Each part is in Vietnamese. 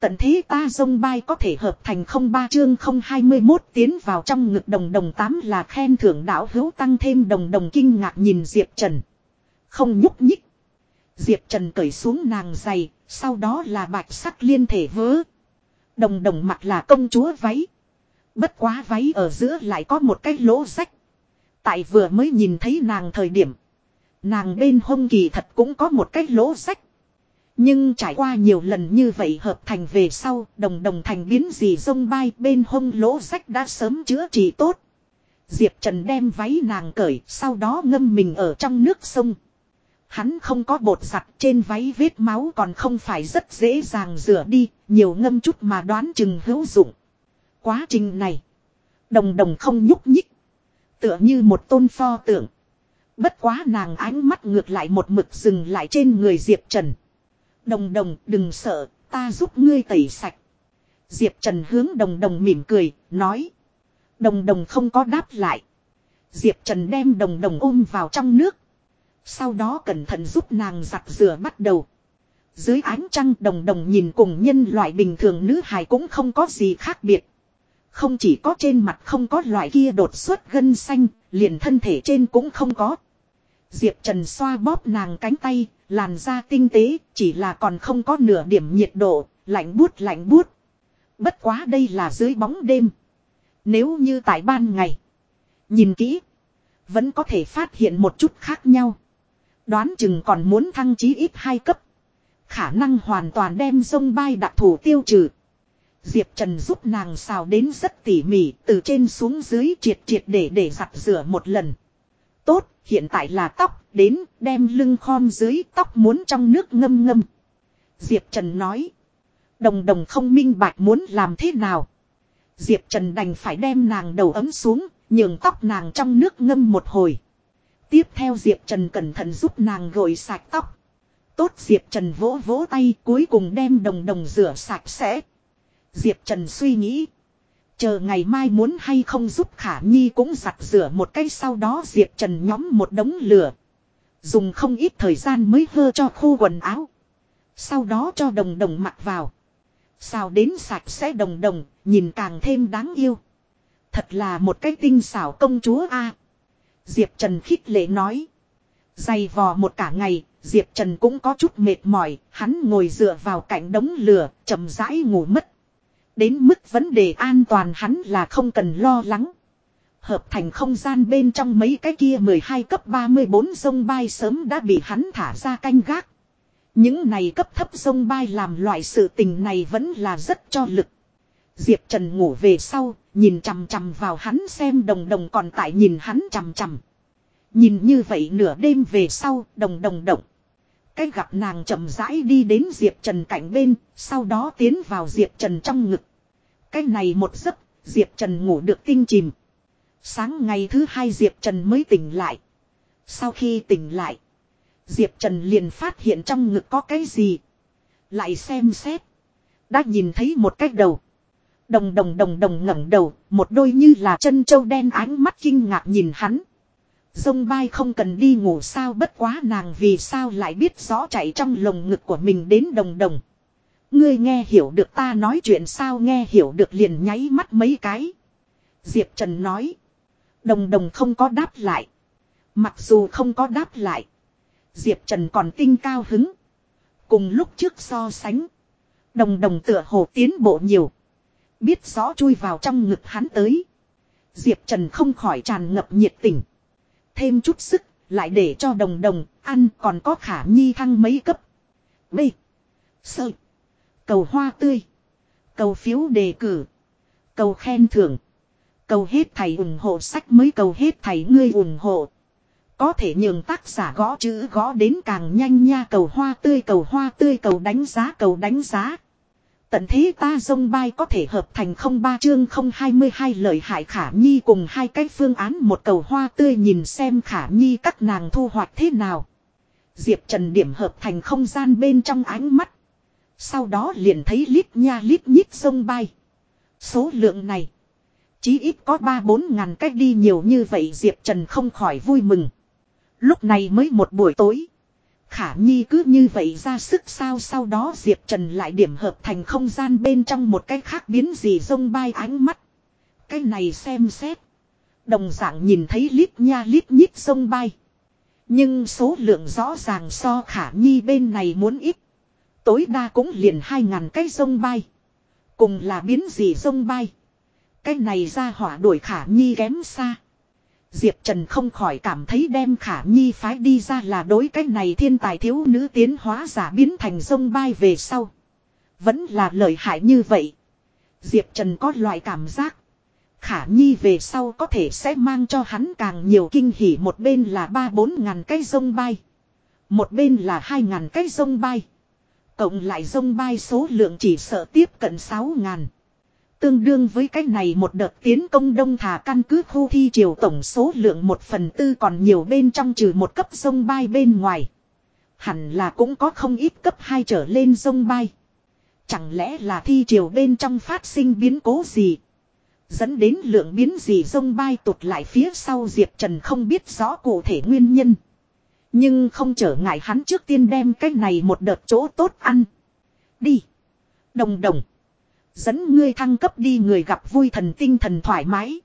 Tận thế ta dông bay có thể hợp thành không ba chương không hai mươi 021 tiến vào trong ngực đồng đồng tám là khen thưởng đạo hữu tăng thêm đồng đồng kinh ngạc nhìn Diệp Trần. Không nhúc nhích. Diệp Trần cởi xuống nàng giày, sau đó là bạch sắc liên thể vớ. Đồng đồng mặt là công chúa váy. Bất quá váy ở giữa lại có một cái lỗ rách. Tại vừa mới nhìn thấy nàng thời điểm. Nàng bên hông kỳ thật cũng có một cái lỗ rách. Nhưng trải qua nhiều lần như vậy hợp thành về sau, đồng đồng thành biến gì rông bay bên hông lỗ rách đã sớm chữa trị tốt. Diệp Trần đem váy nàng cởi, sau đó ngâm mình ở trong nước sông. Hắn không có bột giặt trên váy vết máu còn không phải rất dễ dàng rửa đi, nhiều ngâm chút mà đoán chừng hữu dụng. Quá trình này, đồng đồng không nhúc nhích. Tựa như một tôn pho tượng. Bất quá nàng ánh mắt ngược lại một mực dừng lại trên người Diệp Trần. Đồng đồng đừng sợ, ta giúp ngươi tẩy sạch. Diệp Trần hướng đồng đồng mỉm cười, nói. Đồng đồng không có đáp lại. Diệp Trần đem đồng đồng ôm vào trong nước. Sau đó cẩn thận giúp nàng giặt rửa bắt đầu. Dưới ánh trăng đồng đồng nhìn cùng nhân loại bình thường nữ hài cũng không có gì khác biệt. Không chỉ có trên mặt không có loại kia đột xuất gân xanh, liền thân thể trên cũng không có. Diệp Trần xoa bóp nàng cánh tay, làn da tinh tế, chỉ là còn không có nửa điểm nhiệt độ, lạnh buốt lạnh buốt. Bất quá đây là dưới bóng đêm. Nếu như tại ban ngày, nhìn kỹ, vẫn có thể phát hiện một chút khác nhau. Đoán chừng còn muốn thăng chí ít hai cấp. Khả năng hoàn toàn đem sông bay đặc thủ tiêu trừ. Diệp Trần giúp nàng xào đến rất tỉ mỉ, từ trên xuống dưới triệt triệt để để giặt rửa một lần. Tốt, hiện tại là tóc, đến, đem lưng khom dưới tóc muốn trong nước ngâm ngâm. Diệp Trần nói. Đồng đồng không minh bạch muốn làm thế nào. Diệp Trần đành phải đem nàng đầu ấm xuống, nhường tóc nàng trong nước ngâm một hồi. Tiếp theo Diệp Trần cẩn thận giúp nàng gội sạch tóc. Tốt Diệp Trần vỗ vỗ tay cuối cùng đem đồng đồng rửa sạch sẽ. Diệp Trần suy nghĩ. Chờ ngày mai muốn hay không giúp Khả Nhi cũng giặt rửa một cái sau đó Diệp Trần nhóm một đống lửa. Dùng không ít thời gian mới hơ cho khô quần áo. Sau đó cho đồng đồng mặc vào. Xào đến sạch sẽ đồng đồng, nhìn càng thêm đáng yêu. Thật là một cái tinh xảo công chúa a Diệp Trần khích lệ nói. Dày vò một cả ngày, Diệp Trần cũng có chút mệt mỏi, hắn ngồi dựa vào cạnh đống lửa, chậm rãi ngủ mất. Đến mức vấn đề an toàn hắn là không cần lo lắng. Hợp thành không gian bên trong mấy cái kia 12 cấp 34 sông bay sớm đã bị hắn thả ra canh gác. Những này cấp thấp sông bay làm loại sự tình này vẫn là rất cho lực. Diệp Trần ngủ về sau, nhìn chằm chằm vào hắn xem đồng đồng còn tại nhìn hắn chằm chằm. Nhìn như vậy nửa đêm về sau, đồng đồng động. Cái gặp nàng chậm rãi đi đến Diệp Trần cạnh bên, sau đó tiến vào Diệp Trần trong ngực. Cái này một giấc, Diệp Trần ngủ được tinh chìm. Sáng ngày thứ hai Diệp Trần mới tỉnh lại. Sau khi tỉnh lại, Diệp Trần liền phát hiện trong ngực có cái gì. Lại xem xét. Đã nhìn thấy một cái đầu. Đồng đồng đồng đồng ngẩng đầu, một đôi như là chân trâu đen ánh mắt kinh ngạc nhìn hắn. Dông bay không cần đi ngủ sao bất quá nàng vì sao lại biết rõ chạy trong lồng ngực của mình đến đồng đồng. Ngươi nghe hiểu được ta nói chuyện sao nghe hiểu được liền nháy mắt mấy cái. Diệp Trần nói. Đồng đồng không có đáp lại. Mặc dù không có đáp lại. Diệp Trần còn tinh cao hứng. Cùng lúc trước so sánh. Đồng đồng tựa hồ tiến bộ nhiều. Biết rõ chui vào trong ngực hắn tới. Diệp Trần không khỏi tràn ngập nhiệt tình. Thêm chút sức, lại để cho đồng đồng, ăn còn có khả nhi thăng mấy cấp. B. Sợi. Cầu hoa tươi. Cầu phiếu đề cử. Cầu khen thưởng. Cầu hết thầy ủng hộ sách mới cầu hết thầy ngươi ủng hộ. Có thể nhường tác giả gõ chữ gõ đến càng nhanh nha cầu hoa tươi, cầu hoa tươi, cầu đánh giá, cầu đánh giá. Tận thế ta dông bay có thể hợp thành không ba chương không hai mươi hai lời hại khả nhi cùng hai cái phương án một cầu hoa tươi nhìn xem khả nhi các nàng thu hoạch thế nào. Diệp Trần điểm hợp thành không gian bên trong ánh mắt. Sau đó liền thấy lít nha lít nhít sông bay. Số lượng này. Chí ít có ba bốn ngàn cách đi nhiều như vậy Diệp Trần không khỏi vui mừng. Lúc này mới một buổi tối. Khả Nhi cứ như vậy ra sức sao sau đó Diệp Trần lại điểm hợp thành không gian bên trong một cái khác biến gì rông bay ánh mắt. Cái này xem xét. Đồng dạng nhìn thấy lít nha lít nhít sông bay. Nhưng số lượng rõ ràng so khả nhi bên này muốn ít. Tối đa cũng liền hai ngàn cái sông bay. Cùng là biến gì sông bay. Cái này ra hỏa đuổi khả nhi kém xa. Diệp Trần không khỏi cảm thấy đem khả nhi phái đi ra là đối cái này thiên tài thiếu nữ tiến hóa giả biến thành sông bay về sau. Vẫn là lợi hại như vậy. Diệp Trần có loại cảm giác. Khả Nhi về sau có thể sẽ mang cho hắn càng nhiều kinh hỉ một bên là ba bốn ngàn cái sông bay. Một bên là hai ngàn cái sông bay. Cộng lại dông bay số lượng chỉ sợ tiếp cận sáu ngàn. Tương đương với cách này một đợt tiến công đông thả căn cứ khu thi triều tổng số lượng một phần tư còn nhiều bên trong trừ một cấp sông bay bên ngoài. Hẳn là cũng có không ít cấp hai trở lên sông bay. Chẳng lẽ là thi triều bên trong phát sinh biến cố gì? Dẫn đến lượng biến gì sông bay tụt lại phía sau Diệp Trần không biết rõ cụ thể nguyên nhân. Nhưng không trở ngại hắn trước tiên đem cái này một đợt chỗ tốt ăn. Đi. Đồng đồng. Dẫn ngươi thăng cấp đi người gặp vui thần tinh thần thoải mái.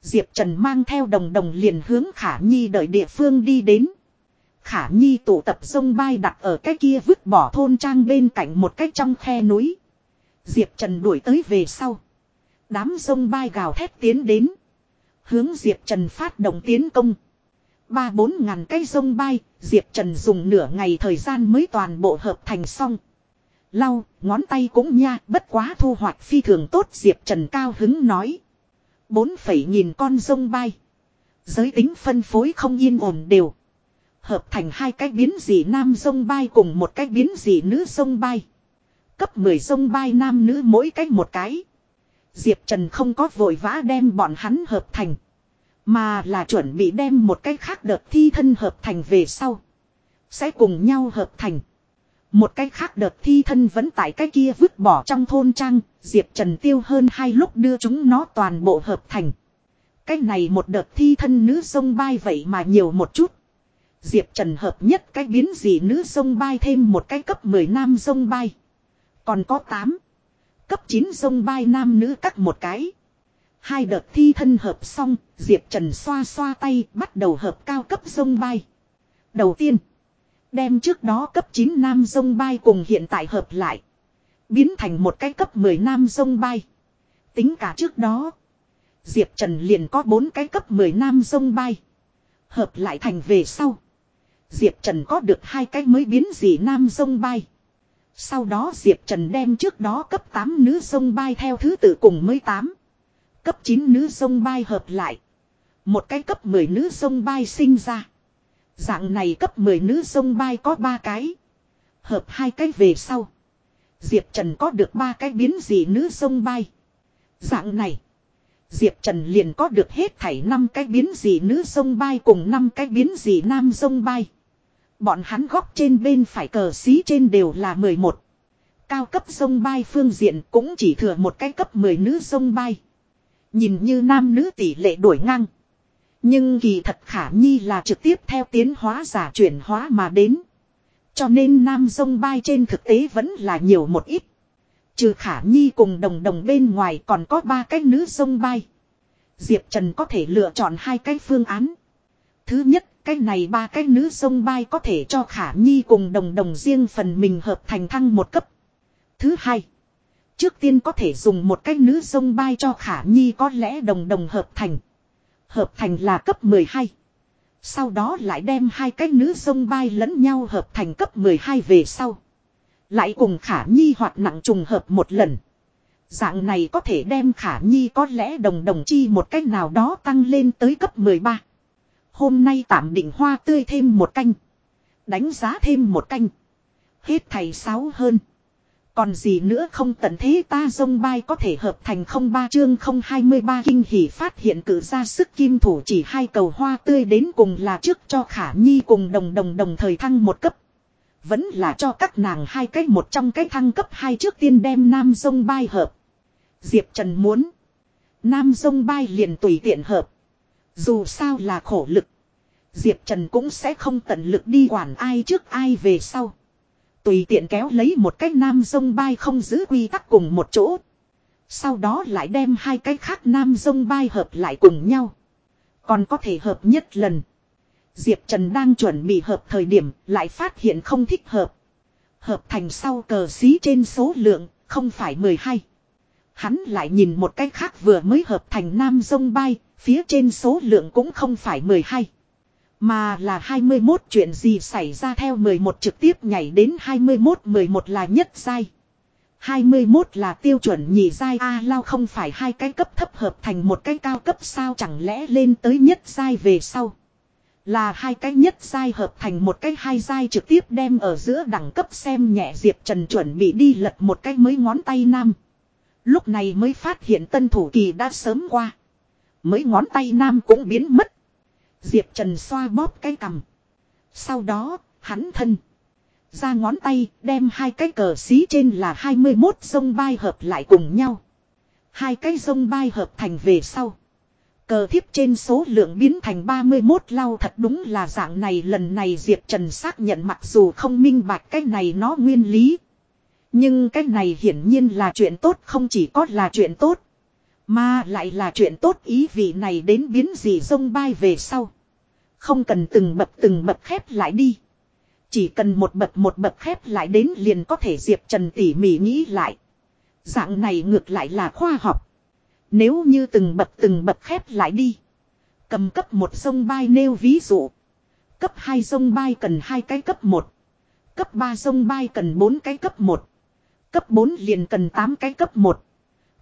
Diệp Trần mang theo đồng đồng liền hướng Khả Nhi đợi địa phương đi đến. Khả Nhi tụ tập sông bay đặt ở cái kia vứt bỏ thôn trang bên cạnh một cách trong khe núi. Diệp Trần đuổi tới về sau. Đám sông bay gào thét tiến đến. Hướng Diệp Trần phát động tiến công. Ba bốn ngàn cây sông bay, Diệp Trần dùng nửa ngày thời gian mới toàn bộ hợp thành xong. Lau, ngón tay cũng nha, bất quá thu hoạch phi thường tốt Diệp Trần cao hứng nói. Bốn phẩy nghìn con sông bay. Giới tính phân phối không yên ổn đều. Hợp thành hai cái biến dị nam sông bay cùng một cái biến dị nữ sông bay. Cấp 10 sông bay nam nữ mỗi cách một cái. Diệp Trần không có vội vã đem bọn hắn hợp thành. Mà là chuẩn bị đem một cái khác đợt thi thân hợp thành về sau. Sẽ cùng nhau hợp thành. Một cái khác đợt thi thân vẫn tại cái kia vứt bỏ trong thôn trang. Diệp Trần tiêu hơn hai lúc đưa chúng nó toàn bộ hợp thành. Cái này một đợt thi thân nữ sông bay vậy mà nhiều một chút. Diệp Trần hợp nhất cái biến gì nữ sông bay thêm một cái cấp 10 nam sông bay. Còn có 8. Cấp 9 sông bay nam nữ cắt một cái. Hai đợt thi thân hợp xong, Diệp Trần xoa xoa tay bắt đầu hợp cao cấp sông bay. Đầu tiên, đem trước đó cấp 9 nam sông bay cùng hiện tại hợp lại. Biến thành một cái cấp 10 nam sông bay. Tính cả trước đó, Diệp Trần liền có 4 cái cấp 10 nam sông bay. Hợp lại thành về sau. Diệp Trần có được hai cái mới biến dị nam sông bay. Sau đó Diệp Trần đem trước đó cấp 8 nữ sông bay theo thứ tự cùng mới 8. Cấp 9 nữ sông bay hợp lại. Một cái cấp 10 nữ sông bay sinh ra. Dạng này cấp 10 nữ sông bay có 3 cái. Hợp hai cái về sau. Diệp Trần có được 3 cái biến dị nữ sông bay. Dạng này. Diệp Trần liền có được hết thảy 5 cái biến dị nữ sông bay cùng 5 cái biến dị nam sông bay. Bọn hắn góc trên bên phải cờ xí trên đều là 11. Cao cấp sông bay phương diện cũng chỉ thừa một cái cấp 10 nữ sông bay. Nhìn như nam nữ tỷ lệ đổi ngang. Nhưng kỳ thật khả nhi là trực tiếp theo tiến hóa giả chuyển hóa mà đến. Cho nên nam sông bay trên thực tế vẫn là nhiều một ít. Trừ khả nhi cùng đồng đồng bên ngoài còn có ba cái nữ sông bay. Diệp Trần có thể lựa chọn hai cái phương án. Thứ nhất, cái này ba cái nữ sông bay có thể cho khả nhi cùng đồng đồng riêng phần mình hợp thành thăng một cấp. Thứ hai. Trước tiên có thể dùng một cái nữ sông bay cho khả nhi có lẽ đồng đồng hợp thành. Hợp thành là cấp 12. Sau đó lại đem hai cái nữ sông bay lẫn nhau hợp thành cấp 12 về sau. Lại cùng khả nhi hoạt nặng trùng hợp một lần. Dạng này có thể đem khả nhi có lẽ đồng đồng chi một cách nào đó tăng lên tới cấp 13. Hôm nay tạm định hoa tươi thêm một canh. Đánh giá thêm một canh. Hết thầy sáu hơn. Còn gì nữa không tận thế ta dông bay có thể hợp thành không ba chương không hai mươi ba kinh hỉ phát hiện cử ra sức kim thủ chỉ hai cầu hoa tươi đến cùng là trước cho khả nhi cùng đồng đồng đồng thời thăng một cấp. Vẫn là cho các nàng hai cái một trong cái thăng cấp hai trước tiên đem nam dông bay hợp. Diệp Trần muốn. Nam dông bay liền tùy tiện hợp. Dù sao là khổ lực. Diệp Trần cũng sẽ không tận lực đi quản ai trước ai về sau. Tùy tiện kéo lấy một cái nam dông bay không giữ quy tắc cùng một chỗ. Sau đó lại đem hai cái khác nam dông bay hợp lại cùng nhau. Còn có thể hợp nhất lần. Diệp Trần đang chuẩn bị hợp thời điểm lại phát hiện không thích hợp. Hợp thành sau cờ xí trên số lượng không phải 12. Hắn lại nhìn một cách khác vừa mới hợp thành nam dông bay, phía trên số lượng cũng không phải 12. Mà là 21 chuyện gì xảy ra theo 11 trực tiếp nhảy đến 21 11 là nhất giai. 21 là tiêu chuẩn nhị giai A lao không phải hai cái cấp thấp hợp thành một cái cao cấp sao, chẳng lẽ lên tới nhất giai về sau. Là hai cái nhất giai hợp thành một cái hai giai trực tiếp đem ở giữa đẳng cấp xem nhẹ Diệp Trần chuẩn bị đi lật một cái mới ngón tay nam. Lúc này mới phát hiện tân thủ kỳ đã sớm qua. Mới ngón tay nam cũng biến mất. Diệp Trần xoa bóp cái cằm. Sau đó, hắn thân. Ra ngón tay, đem hai cái cờ xí trên là 21 sông bay hợp lại cùng nhau. Hai cái sông bay hợp thành về sau. Cờ thiếp trên số lượng biến thành 31 lau thật đúng là dạng này lần này Diệp Trần xác nhận mặc dù không minh bạch cái này nó nguyên lý. Nhưng cái này hiển nhiên là chuyện tốt không chỉ có là chuyện tốt. Mà lại là chuyện tốt ý vị này đến biến gì sông bay về sau. Không cần từng bậc từng bậc khép lại đi. Chỉ cần một bậc một bậc khép lại đến liền có thể Diệp Trần tỉ mỉ nghĩ lại. Dạng này ngược lại là khoa học. Nếu như từng bậc từng bậc khép lại đi. Cầm cấp một sông bay nêu ví dụ. Cấp 2 sông bay cần hai cái cấp 1. Cấp 3 sông bay cần 4 cái cấp 1. Cấp 4 liền cần 8 cái cấp 1.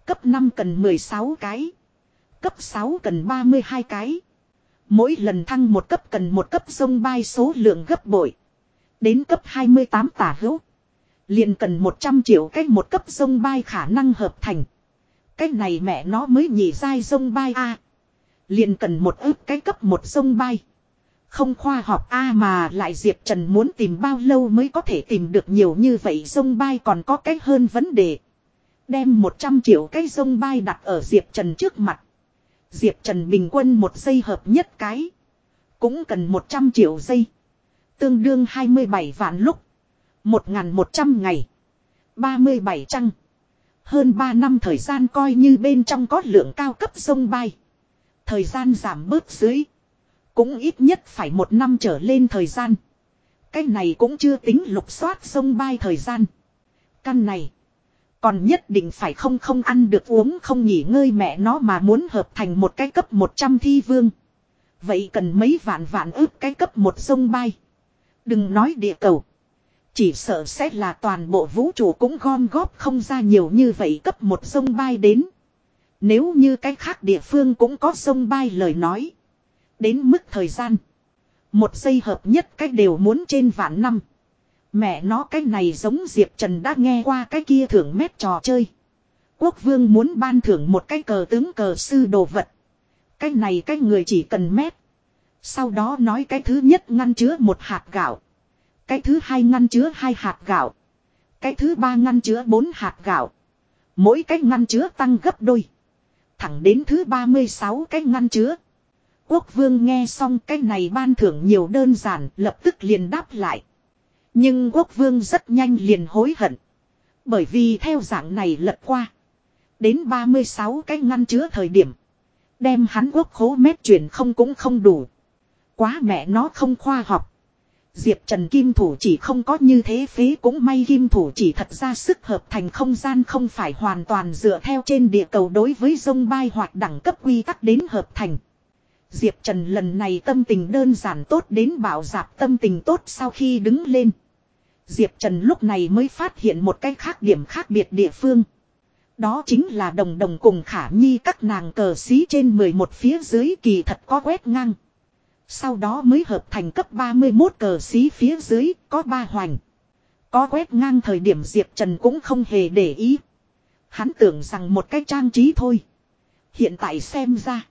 Cấp 5 cần 16 cái. Cấp 6 cần 32 cái. Mỗi lần thăng một cấp cần một cấp sông bay số lượng gấp bội. Đến cấp 28 tả hữu. Liền cần 100 triệu cách một cấp sông bay khả năng hợp thành. Cái này mẹ nó mới nhỉ dai sông bay a Liền cần một ức cái cấp một sông bay. Không khoa học a mà lại Diệp Trần muốn tìm bao lâu mới có thể tìm được nhiều như vậy sông bay còn có cách hơn vấn đề. Đem 100 triệu cái sông bay đặt ở Diệp Trần trước mặt. Diệp Trần bình quân một giây hợp nhất cái. Cũng cần 100 triệu giây. Tương đương 27 vạn lúc. 1.100 ngày. 37 trăng. Hơn 3 năm thời gian coi như bên trong có lượng cao cấp sông bay. Thời gian giảm bớt dưới. Cũng ít nhất phải một năm trở lên thời gian. Cái này cũng chưa tính lục soát sông bay thời gian. Căn này. Còn nhất định phải không không ăn được uống không nghỉ ngơi mẹ nó mà muốn hợp thành một cái cấp 100 thi vương. Vậy cần mấy vạn vạn ước cái cấp một sông bay. Đừng nói địa cầu. Chỉ sợ sẽ là toàn bộ vũ trụ cũng gom góp không ra nhiều như vậy cấp một sông bay đến. Nếu như cái khác địa phương cũng có sông bay lời nói. Đến mức thời gian. Một giây hợp nhất cách đều muốn trên vạn năm. Mẹ nó cái này giống Diệp Trần đã nghe qua cái kia thưởng mét trò chơi. Quốc vương muốn ban thưởng một cái cờ tướng cờ sư đồ vật. Cái này cái người chỉ cần mét. Sau đó nói cái thứ nhất ngăn chứa một hạt gạo. Cái thứ hai ngăn chứa hai hạt gạo. Cái thứ ba ngăn chứa bốn hạt gạo. Mỗi cái ngăn chứa tăng gấp đôi. Thẳng đến thứ 36 cái ngăn chứa. Quốc vương nghe xong cái này ban thưởng nhiều đơn giản, lập tức liền đáp lại. Nhưng quốc vương rất nhanh liền hối hận. Bởi vì theo dạng này lật qua. Đến 36 cái ngăn chứa thời điểm. Đem hắn quốc khố mét chuyển không cũng không đủ. Quá mẹ nó không khoa học. Diệp Trần Kim Thủ chỉ không có như thế phế cũng may Kim Thủ chỉ thật ra sức hợp thành không gian không phải hoàn toàn dựa theo trên địa cầu đối với sông bay hoặc đẳng cấp quy tắc đến hợp thành. Diệp Trần lần này tâm tình đơn giản tốt đến bảo giạp tâm tình tốt sau khi đứng lên. Diệp Trần lúc này mới phát hiện một cái khác điểm khác biệt địa phương. Đó chính là đồng đồng cùng khả nhi các nàng cờ xí trên 11 phía dưới kỳ thật có quét ngang. Sau đó mới hợp thành cấp 31 cờ xí phía dưới, có ba hoành. Có quét ngang thời điểm Diệp Trần cũng không hề để ý. Hắn tưởng rằng một cái trang trí thôi. Hiện tại xem ra.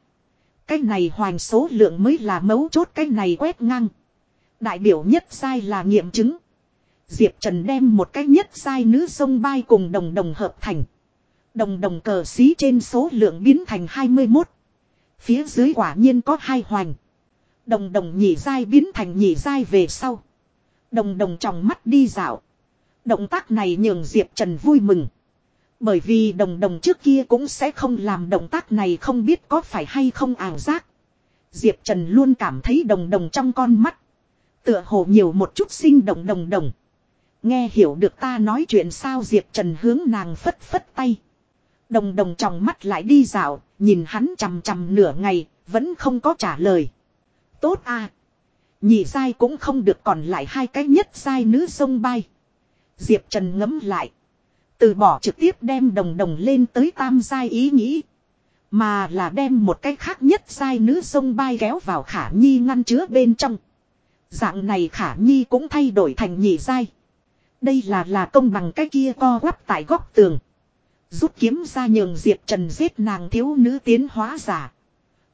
Cái này hoành số lượng mới là mấu chốt cái này quét ngang. Đại biểu nhất sai là nghiệm chứng. Diệp Trần đem một cái nhất sai nữ sông bay cùng đồng đồng hợp thành. Đồng đồng cờ xí trên số lượng biến thành 21. Phía dưới quả nhiên có hai hoành. Đồng đồng nhị dai biến thành nhị dai về sau. Đồng đồng trong mắt đi dạo. Động tác này nhường Diệp Trần vui mừng. Bởi vì đồng đồng trước kia cũng sẽ không làm động tác này không biết có phải hay không ảo giác. Diệp Trần luôn cảm thấy đồng đồng trong con mắt. Tựa hồ nhiều một chút sinh động đồng đồng. Nghe hiểu được ta nói chuyện sao Diệp Trần hướng nàng phất phất tay. Đồng đồng trong mắt lại đi dạo, nhìn hắn chằm chằm nửa ngày, vẫn không có trả lời. Tốt à. Nhị dai cũng không được còn lại hai cái nhất dai nữ sông bay. Diệp Trần ngấm lại. Từ bỏ trực tiếp đem đồng đồng lên tới tam dai ý nghĩ. Mà là đem một cái khác nhất dai nữ sông bay kéo vào khả nhi ngăn chứa bên trong. Dạng này khả nhi cũng thay đổi thành nhị dai. Đây là là công bằng cái kia co quắp tại góc tường. Rút kiếm ra nhường Diệp Trần giết nàng thiếu nữ tiến hóa giả.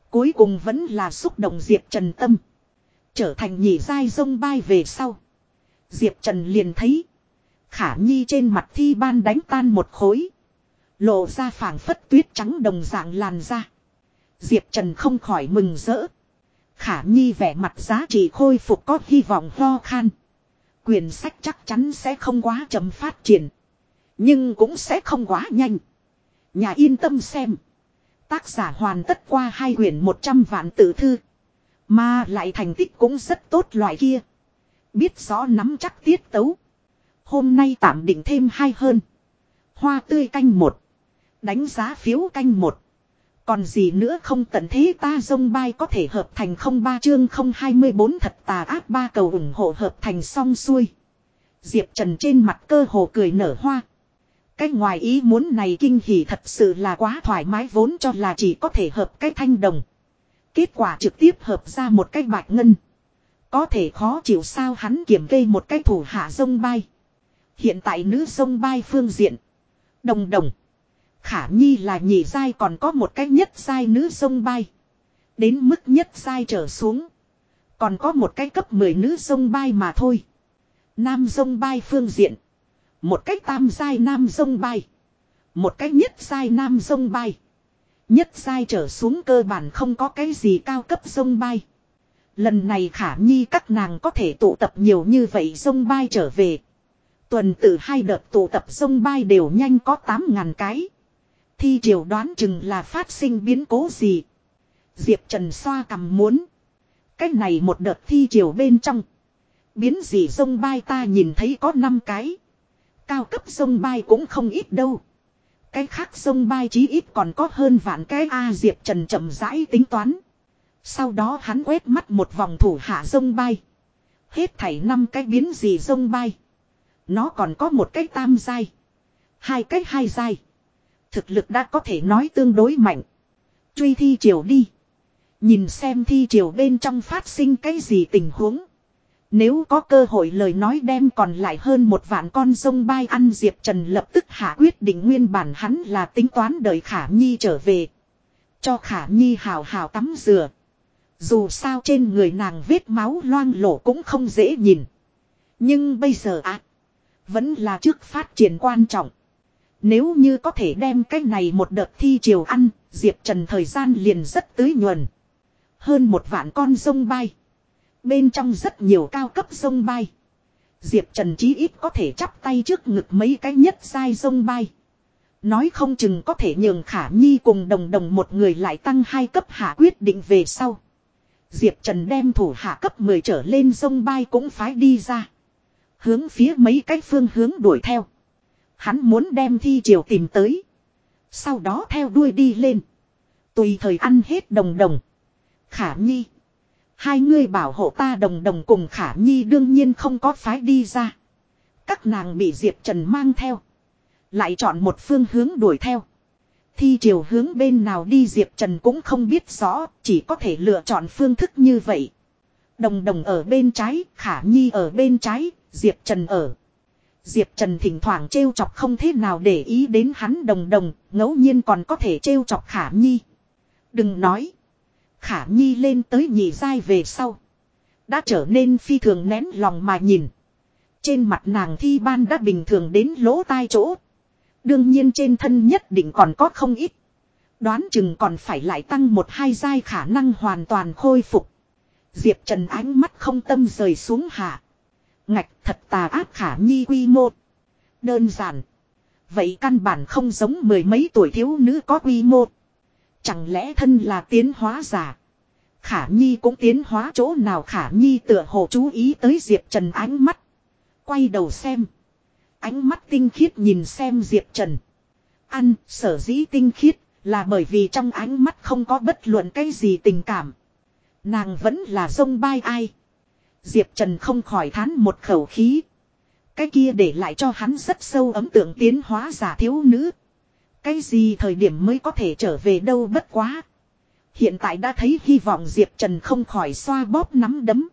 Cuối cùng vẫn là xúc động Diệp Trần tâm. Trở thành nhị dai sông bay về sau. Diệp Trần liền thấy. Khả Nhi trên mặt thi ban đánh tan một khối. Lộ ra phảng phất tuyết trắng đồng dạng làn da. Diệp Trần không khỏi mừng rỡ. Khả Nhi vẻ mặt giá trị khôi phục có hy vọng ho khan. Quyền sách chắc chắn sẽ không quá chậm phát triển. Nhưng cũng sẽ không quá nhanh. Nhà yên tâm xem. Tác giả hoàn tất qua hai quyển 100 vạn tự thư. Mà lại thành tích cũng rất tốt loại kia. Biết rõ nắm chắc tiết tấu. Hôm nay tạm định thêm hai hơn. Hoa tươi canh một. Đánh giá phiếu canh một. Còn gì nữa không tận thế ta dông bay có thể hợp thành không ba chương không hai mươi bốn thật tà ác ba cầu ủng hộ hợp thành xong xuôi. Diệp Trần trên mặt cơ hồ cười nở hoa. Cái ngoài ý muốn này kinh hỉ thật sự là quá thoải mái vốn cho là chỉ có thể hợp cái thanh đồng. Kết quả trực tiếp hợp ra một cái bạch ngân. Có thể khó chịu sao hắn kiểm kê một cái thủ hạ dông bay. Hiện tại nữ sông bay phương diện. Đồng đồng. Khả nhi là nhị giai còn có một cái nhất giai nữ sông bay. Đến mức nhất giai trở xuống. Còn có một cái cấp 10 nữ sông bay mà thôi. Nam sông bay phương diện. Một cái tam giai nam sông bay. Một cái nhất giai nam sông bay. Nhất giai trở xuống cơ bản không có cái gì cao cấp sông bay. Lần này khả nhi các nàng có thể tụ tập nhiều như vậy sông bay trở về. Tuần từ hai đợt tụ tập sông bay đều nhanh có 8.000 cái. Thi triều đoán chừng là phát sinh biến cố gì. Diệp Trần xoa cầm muốn. Cách này một đợt thi triều bên trong. Biến gì sông bay ta nhìn thấy có 5 cái. Cao cấp sông bay cũng không ít đâu. Cái khác sông bay chí ít còn có hơn vạn cái A Diệp Trần chậm rãi tính toán. Sau đó hắn quét mắt một vòng thủ hạ sông bay. Hết thảy năm cái biến gì sông bay. Nó còn có một cái tam dai. Hai cái hai dai. Thực lực đã có thể nói tương đối mạnh. Truy thi triều đi. Nhìn xem thi triều bên trong phát sinh cái gì tình huống. Nếu có cơ hội lời nói đem còn lại hơn một vạn con sông bay ăn, Diệp Trần lập tức hạ quyết định nguyên bản hắn là tính toán đợi Khả Nhi trở về. Cho Khả Nhi hào hào tắm rửa. Dù sao trên người nàng vết máu loang lổ cũng không dễ nhìn. Nhưng bây giờ ạ. Vẫn là trước phát triển quan trọng. Nếu như có thể đem cái này một đợt thi chiều ăn, Diệp Trần thời gian liền rất tưới nhuần. Hơn một vạn con sông bay. Bên trong rất nhiều cao cấp sông bay. Diệp Trần chí ít có thể chắp tay trước ngực mấy cái nhất sai sông bay. Nói không chừng có thể nhường Khả Nhi cùng đồng đồng một người lại tăng hai cấp hạ quyết định về sau. Diệp Trần đem thủ hạ cấp 10 trở lên sông bay cũng phái đi ra. Hướng phía mấy cái phương hướng đuổi theo. Hắn muốn đem thi triều tìm tới. Sau đó theo đuôi đi lên. Tùy thời ăn hết đồng đồng. Khả Nhi. Hai người bảo hộ ta đồng đồng cùng Khả Nhi đương nhiên không có phái đi ra. Các nàng bị Diệp Trần mang theo. Lại chọn một phương hướng đuổi theo. Thi triều hướng bên nào đi Diệp Trần cũng không biết rõ, chỉ có thể lựa chọn phương thức như vậy. Đồng đồng ở bên trái, Khả Nhi ở bên trái, Diệp Trần ở. Diệp Trần thỉnh thoảng trêu chọc không thế nào để ý đến hắn đồng đồng, ngẫu nhiên còn có thể trêu chọc Khả Nhi. Đừng nói. Khả Nhi lên tới nhị giai về sau. Đã trở nên phi thường nén lòng mà nhìn. Trên mặt nàng thi ban đã bình thường đến lỗ tai chỗ. Đương nhiên trên thân nhất định còn có không ít. Đoán chừng còn phải lại tăng một hai giai khả năng hoàn toàn khôi phục. Diệp Trần ánh mắt không tâm rời xuống hạ. Ngạch thật tà ác khả nhi quy mô. Đơn giản. Vậy căn bản không giống mười mấy tuổi thiếu nữ có quy mô. Chẳng lẽ thân là tiến hóa giả. Khả Nhi cũng tiến hóa chỗ nào Khả Nhi tựa hồ chú ý tới Diệp Trần ánh mắt. Quay đầu xem. Ánh mắt tinh khiết nhìn xem Diệp Trần. Ăn, sở dĩ tinh khiết, là bởi vì trong ánh mắt không có bất luận cái gì tình cảm. Nàng vẫn là sông bay ai. Diệp Trần không khỏi thán một khẩu khí. Cái kia để lại cho hắn rất sâu ấm tượng tiến hóa giả thiếu nữ. Cái gì thời điểm mới có thể trở về đâu bất quá. Hiện tại đã thấy hy vọng Diệp Trần không khỏi xoa bóp nắm đấm.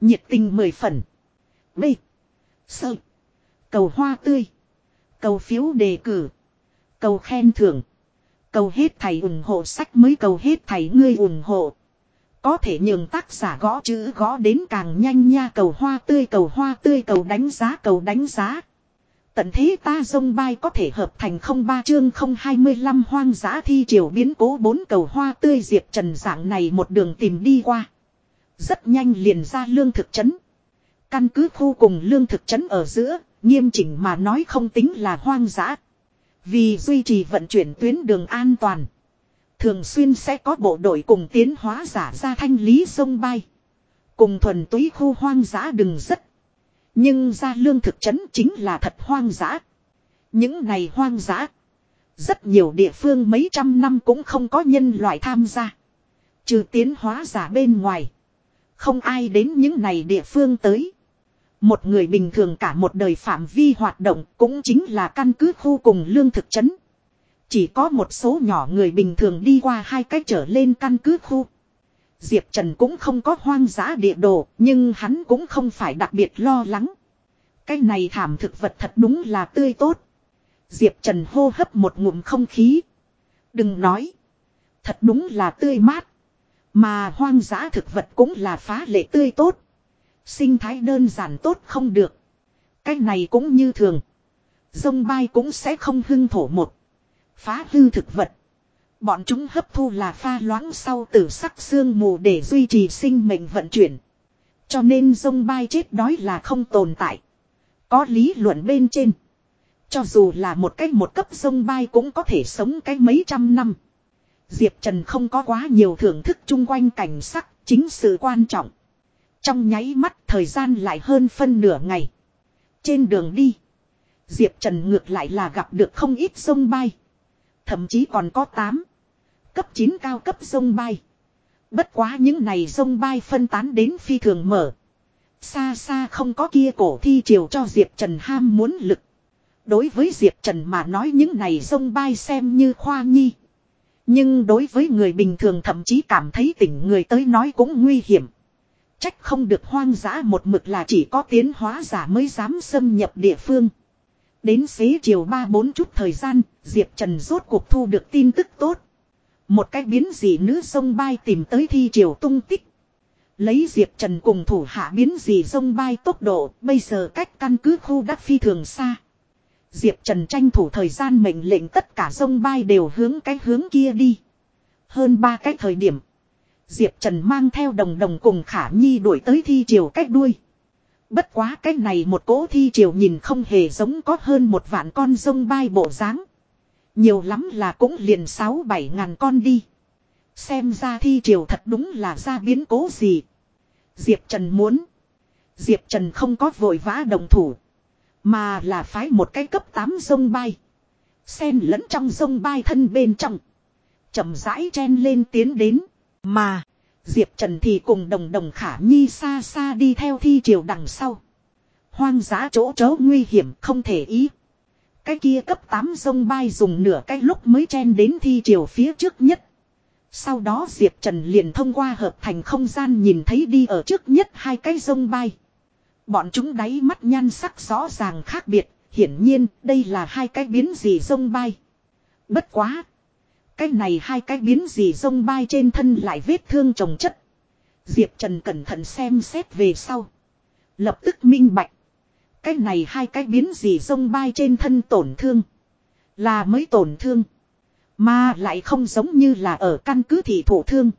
Nhiệt tình mười phần. B. Sơ. Cầu hoa tươi. Cầu phiếu đề cử. Cầu khen thưởng. Cầu hết thầy ủng hộ sách mới cầu hết thầy ngươi ủng hộ. Có thể nhường tác giả gõ chữ gõ đến càng nhanh nha cầu hoa tươi cầu hoa tươi cầu đánh giá cầu đánh giá. Tận thế ta dông bay có thể hợp thành không ba chương không hai mươi lăm hoang dã thi triều biến cố bốn cầu hoa tươi diệp trần dạng này một đường tìm đi qua. Rất nhanh liền ra lương thực trấn. Căn cứ khu cùng lương thực trấn ở giữa, nghiêm chỉnh mà nói không tính là hoang dã. Vì duy trì vận chuyển tuyến đường an toàn. Thường xuyên sẽ có bộ đội cùng tiến hóa giả ra thanh lý sông bay. Cùng thuần túy khu hoang dã đừng rất. Nhưng ra lương thực chấn chính là thật hoang dã. Những này hoang dã. Rất nhiều địa phương mấy trăm năm cũng không có nhân loại tham gia. Trừ tiến hóa giả bên ngoài. Không ai đến những này địa phương tới. Một người bình thường cả một đời phạm vi hoạt động cũng chính là căn cứ khu cùng lương thực chấn. Chỉ có một số nhỏ người bình thường đi qua hai cách trở lên căn cứ khu. Diệp Trần cũng không có hoang dã địa đồ, nhưng hắn cũng không phải đặc biệt lo lắng. Cái này thảm thực vật thật đúng là tươi tốt. Diệp Trần hô hấp một ngụm không khí. Đừng nói. Thật đúng là tươi mát. Mà hoang dã thực vật cũng là phá lệ tươi tốt. Sinh thái đơn giản tốt không được. Cái này cũng như thường. Dông bay cũng sẽ không hưng thổ một. Phá hư thực vật. Bọn chúng hấp thu là pha loãng sau tử sắc xương mù để duy trì sinh mệnh vận chuyển. Cho nên dông bay chết đói là không tồn tại. Có lý luận bên trên. Cho dù là một cách một cấp sông bay cũng có thể sống cái mấy trăm năm. Diệp Trần không có quá nhiều thưởng thức chung quanh cảnh sắc, chính sự quan trọng. Trong nháy mắt thời gian lại hơn phân nửa ngày. Trên đường đi, Diệp Trần ngược lại là gặp được không ít sông bay. Thậm chí còn có 8. Cấp 9 cao cấp sông bay. Bất quá những này sông bay phân tán đến phi thường mở. Xa xa không có kia cổ thi triều cho Diệp Trần ham muốn lực. Đối với Diệp Trần mà nói những này sông bay xem như khoa nhi. Nhưng đối với người bình thường thậm chí cảm thấy tỉnh người tới nói cũng nguy hiểm. Trách không được hoang dã một mực là chỉ có tiến hóa giả mới dám xâm nhập địa phương. Đến xế chiều ba bốn chút thời gian, Diệp Trần rốt cuộc thu được tin tức tốt. Một cái biến dị nữ sông bay tìm tới thi triều tung tích. Lấy Diệp Trần cùng thủ hạ biến dị sông bay tốc độ, bây giờ cách căn cứ khu đắc phi thường xa. Diệp Trần tranh thủ thời gian mệnh lệnh tất cả sông bay đều hướng cái hướng kia đi. Hơn ba cái thời điểm. Diệp Trần mang theo đồng đồng cùng Khả Nhi đuổi tới thi triều cách đuôi. Bất quá cái này một cỗ thi triều nhìn không hề giống có hơn một vạn con sông bay bộ dáng Nhiều lắm là cũng liền sáu bảy ngàn con đi. Xem ra thi triều thật đúng là ra biến cố gì. Diệp Trần muốn. Diệp Trần không có vội vã đồng thủ. Mà là phái một cái cấp 8 sông bay. Xen lẫn trong sông bay thân bên trong. chậm rãi chen lên tiến đến. Mà. Diệp Trần thì cùng đồng đồng khả nhi xa xa đi theo thi triều đằng sau. Hoang dã chỗ chớ nguy hiểm không thể ý. Cái kia cấp 8 sông bay dùng nửa cái lúc mới chen đến thi triều phía trước nhất. Sau đó Diệp Trần liền thông qua hợp thành không gian nhìn thấy đi ở trước nhất hai cái sông bay. Bọn chúng đáy mắt nhan sắc rõ ràng khác biệt, hiển nhiên đây là hai cái biến gì sông bay. Bất quá. Cái này hai cái biến gì rông bay trên thân lại vết thương trồng chất. Diệp Trần cẩn thận xem xét về sau. Lập tức minh bạch. Cái này hai cái biến gì rông bay trên thân tổn thương. Là mới tổn thương. Mà lại không giống như là ở căn cứ thị thủ thương.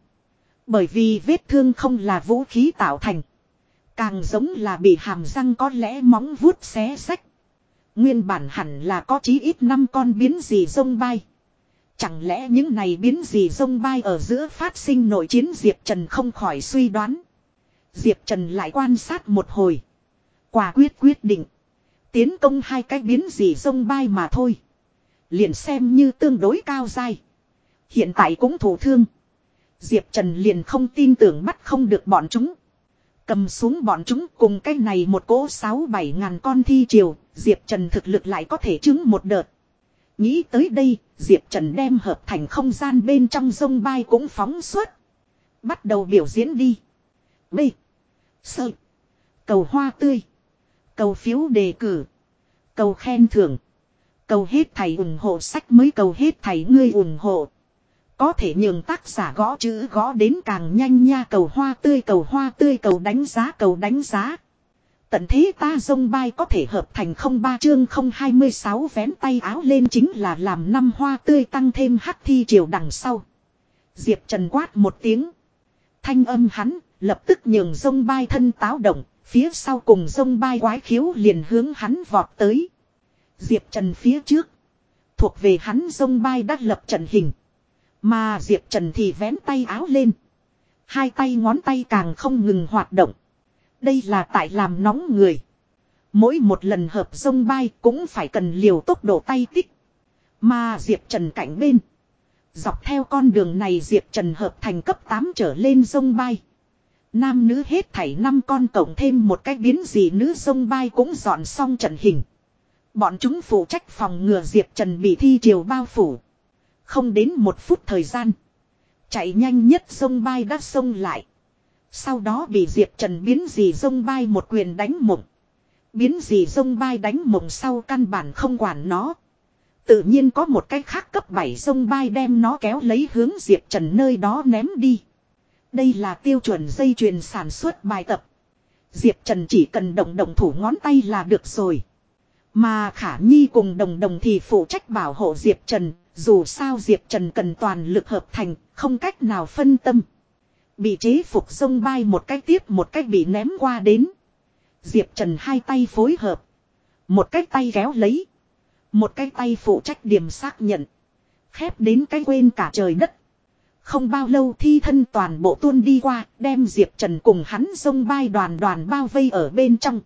Bởi vì vết thương không là vũ khí tạo thành. Càng giống là bị hàm răng có lẽ móng vuốt xé sách. Nguyên bản hẳn là có chí ít 5 con biến gì rông bay. Chẳng lẽ những này biến gì sông bay ở giữa phát sinh nội chiến Diệp Trần không khỏi suy đoán. Diệp Trần lại quan sát một hồi. Quả quyết quyết định. Tiến công hai cái biến gì sông bay mà thôi. Liền xem như tương đối cao dai. Hiện tại cũng thủ thương. Diệp Trần liền không tin tưởng bắt không được bọn chúng. Cầm xuống bọn chúng cùng cái này một cỗ 6-7 ngàn con thi triều, Diệp Trần thực lực lại có thể chứng một đợt. Nghĩ tới đây, Diệp Trần đem hợp thành không gian bên trong sông bay cũng phóng suốt. Bắt đầu biểu diễn đi. B. Sợ. Cầu hoa tươi. Cầu phiếu đề cử. Cầu khen thưởng. Cầu hết thầy ủng hộ sách mới cầu hết thầy ngươi ủng hộ. Có thể nhường tác giả gõ chữ gõ đến càng nhanh nha cầu hoa tươi cầu hoa tươi cầu đánh giá cầu đánh giá. Tận thế ta dông bay có thể hợp thành không ba chương không hai mươi sáu vén tay áo lên chính là làm năm hoa tươi tăng thêm hắc thi chiều đằng sau. Diệp Trần quát một tiếng. Thanh âm hắn, lập tức nhường dông bay thân táo động, phía sau cùng dông bay quái khiếu liền hướng hắn vọt tới. Diệp Trần phía trước. Thuộc về hắn dông bay đã lập trận hình. Mà Diệp Trần thì vén tay áo lên. Hai tay ngón tay càng không ngừng hoạt động. Đây là tại làm nóng người. Mỗi một lần hợp sông bay cũng phải cần liều tốc độ tay tích. Mà Diệp Trần cạnh bên. Dọc theo con đường này Diệp Trần hợp thành cấp 8 trở lên sông bay. Nam nữ hết thảy năm con cộng thêm một cách biến gì nữ sông bay cũng dọn xong trận hình. Bọn chúng phụ trách phòng ngừa Diệp Trần bị thi triều bao phủ. Không đến một phút thời gian. Chạy nhanh nhất sông bay đã sông lại. Sau đó bị Diệp Trần biến gì sông bay một quyền đánh mộng. Biến gì sông bay đánh mộng sau căn bản không quản nó. Tự nhiên có một cái khác cấp 7 sông bay đem nó kéo lấy hướng Diệp Trần nơi đó ném đi. Đây là tiêu chuẩn dây chuyền sản xuất bài tập. Diệp Trần chỉ cần động động thủ ngón tay là được rồi. Mà Khả Nhi cùng đồng đồng thì phụ trách bảo hộ Diệp Trần, dù sao Diệp Trần cần toàn lực hợp thành, không cách nào phân tâm. Bị chế phục sông bay một cách tiếp một cách bị ném qua đến. Diệp Trần hai tay phối hợp. Một cách tay kéo lấy. Một cái tay phụ trách điểm xác nhận. Khép đến cái quên cả trời đất. Không bao lâu thi thân toàn bộ tuôn đi qua, đem Diệp Trần cùng hắn sông bay đoàn đoàn bao vây ở bên trong.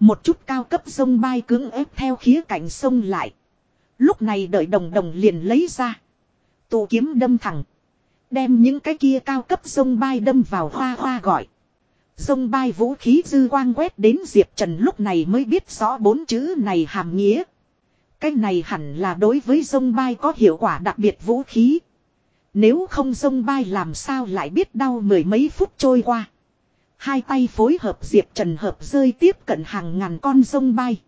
Một chút cao cấp sông bay cứng ép theo khía cạnh sông lại. Lúc này đợi đồng đồng liền lấy ra. Tụ kiếm đâm thẳng. Đem những cái kia cao cấp sông bay đâm vào hoa hoa gọi. Sông bay vũ khí dư quang quét đến Diệp Trần lúc này mới biết rõ bốn chữ này hàm nghĩa. Cái này hẳn là đối với sông bay có hiệu quả đặc biệt vũ khí. Nếu không sông bay làm sao lại biết đau mười mấy phút trôi qua. Hai tay phối hợp Diệp Trần hợp rơi tiếp cận hàng ngàn con sông bay.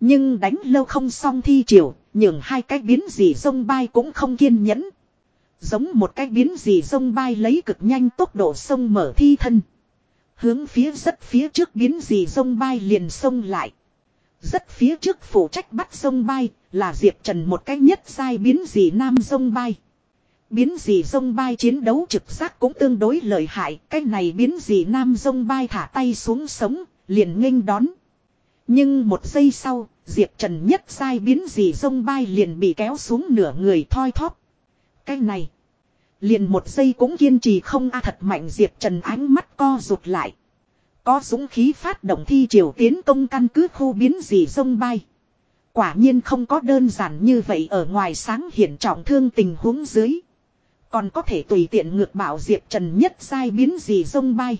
Nhưng đánh lâu không xong thi triều, nhường hai cái biến gì sông bay cũng không kiên nhẫn. Giống một cái biến gì sông bay lấy cực nhanh tốc độ sông mở thi thân. Hướng phía rất phía trước biến gì sông bay liền sông lại. Rất phía trước phụ trách bắt sông bay là Diệp Trần một cách nhất sai biến gì nam sông bay. Biến gì sông bay chiến đấu trực giác cũng tương đối lợi hại. Cái này biến gì nam sông bay thả tay xuống sống, liền nghênh đón. Nhưng một giây sau, Diệp Trần nhất sai biến gì sông bay liền bị kéo xuống nửa người thoi thóp. Cái này, liền một giây cũng kiên trì không a thật mạnh Diệp Trần ánh mắt co rụt lại. Có dũng khí phát động thi triều tiến công căn cứ khu biến gì sông bay. Quả nhiên không có đơn giản như vậy ở ngoài sáng hiển trọng thương tình huống dưới. Còn có thể tùy tiện ngược bảo Diệp Trần nhất sai biến gì sông bay.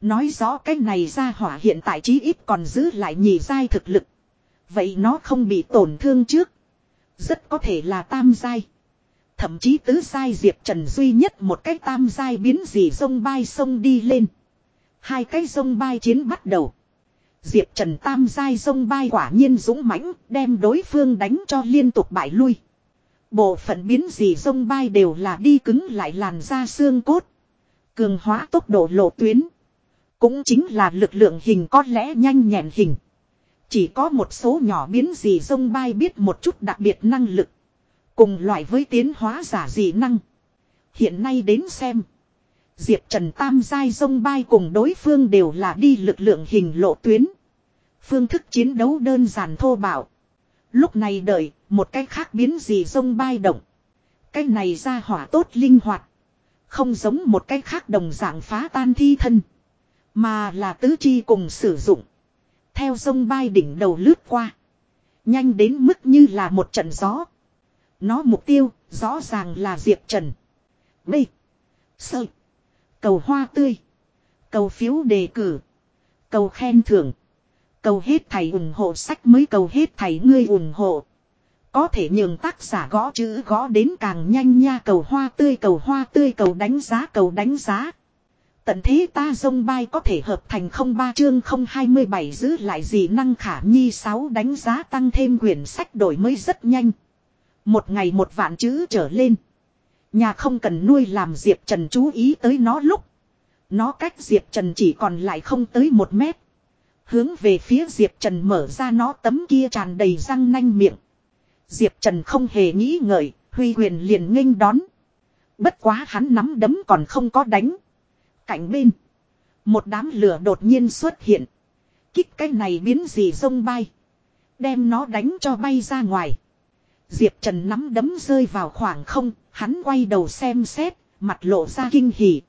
Nói rõ cái này ra hỏa hiện tại chí ít còn giữ lại nhì dai thực lực. Vậy nó không bị tổn thương trước. Rất có thể là tam dai. Thậm chí tứ sai Diệp Trần duy nhất một cái tam sai biến gì sông bay sông đi lên. Hai cái sông bay chiến bắt đầu. Diệp Trần tam sai sông bay quả nhiên dũng mãnh, đem đối phương đánh cho liên tục bại lui. Bộ phận biến gì sông bay đều là đi cứng lại làn da xương cốt. Cường hóa tốc độ lộ tuyến. Cũng chính là lực lượng hình có lẽ nhanh nhẹn hình. Chỉ có một số nhỏ biến gì sông bay biết một chút đặc biệt năng lực. Cùng loại với tiến hóa giả dị năng. Hiện nay đến xem. Diệp Trần Tam giai dông bay cùng đối phương đều là đi lực lượng hình lộ tuyến. Phương thức chiến đấu đơn giản thô bạo. Lúc này đợi, một cách khác biến gì dông bay động. Cái này ra hỏa tốt linh hoạt. Không giống một cách khác đồng dạng phá tan thi thân. Mà là tứ chi cùng sử dụng. Theo sông bay đỉnh đầu lướt qua. Nhanh đến mức như là một trận gió. Nó mục tiêu, rõ ràng là Diệp Trần. B. Sơ. Cầu hoa tươi. Cầu phiếu đề cử. Cầu khen thưởng. Cầu hết thầy ủng hộ sách mới cầu hết thầy ngươi ủng hộ. Có thể nhường tác giả gõ chữ gõ đến càng nhanh nha cầu hoa tươi cầu hoa tươi cầu đánh giá cầu đánh giá. Tận thế ta dông bay có thể hợp thành không ba chương không hai mươi bảy giữ lại gì năng khả nhi sáu đánh giá tăng thêm quyển sách đổi mới rất nhanh. Một ngày một vạn chữ trở lên. Nhà không cần nuôi làm Diệp Trần chú ý tới nó lúc. Nó cách Diệp Trần chỉ còn lại không tới một mét. Hướng về phía Diệp Trần mở ra nó tấm kia tràn đầy răng nanh miệng. Diệp Trần không hề nghĩ ngợi, Huy Quyền liền nghênh đón. Bất quá hắn nắm đấm còn không có đánh. Cạnh bên. Một đám lửa đột nhiên xuất hiện. Kích cái này biến gì sông bay. Đem nó đánh cho bay ra ngoài. Diệp Trần nắm đấm rơi vào khoảng không, hắn quay đầu xem xét, mặt lộ ra kinh hỉ.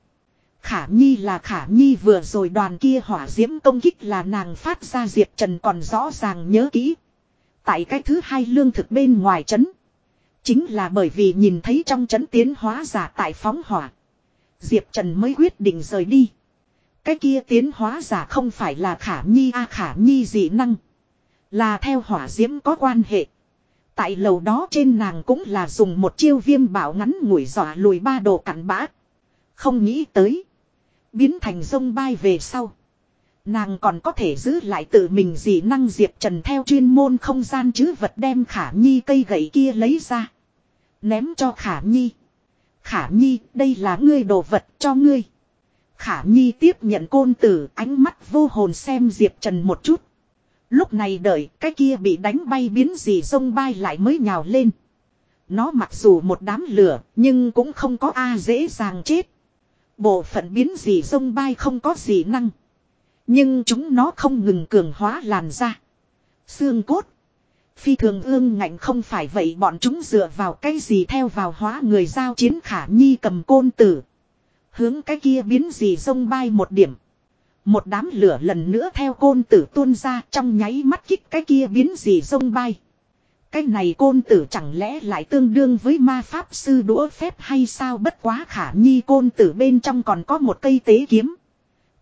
Khả Nhi là Khả Nhi vừa rồi đoàn kia hỏa diễm công kích là nàng phát ra Diệp Trần còn rõ ràng nhớ kỹ. Tại cái thứ hai lương thực bên ngoài trấn. Chính là bởi vì nhìn thấy trong trấn tiến hóa giả tại phóng hỏa. Diệp Trần mới quyết định rời đi. Cái kia tiến hóa giả không phải là khả nhi a khả nhi dị năng. Là theo hỏa diễm có quan hệ. Tại lầu đó trên nàng cũng là dùng một chiêu viêm bảo ngắn ngủi dọa lùi ba đồ cặn bã. Không nghĩ tới. Biến thành sông bay về sau. Nàng còn có thể giữ lại tự mình gì năng Diệp Trần theo chuyên môn không gian chứ vật đem khả nhi cây gậy kia lấy ra. Ném cho khả nhi. Khả nhi, đây là ngươi đồ vật cho ngươi. Khả nhi tiếp nhận côn tử ánh mắt vô hồn xem Diệp Trần một chút. Lúc này đợi, cái kia bị đánh bay biến gì sông bay lại mới nhào lên. Nó mặc dù một đám lửa, nhưng cũng không có A dễ dàng chết. Bộ phận biến gì sông bay không có gì năng. Nhưng chúng nó không ngừng cường hóa làn da. Xương cốt. Phi thường ương ngạnh không phải vậy bọn chúng dựa vào cái gì theo vào hóa người giao chiến khả nhi cầm côn tử. Hướng cái kia biến gì sông bay một điểm. Một đám lửa lần nữa theo côn tử tuôn ra trong nháy mắt kích cái kia biến gì sông bay. Cái này côn tử chẳng lẽ lại tương đương với ma pháp sư đũa phép hay sao bất quá khả nhi côn tử bên trong còn có một cây tế kiếm.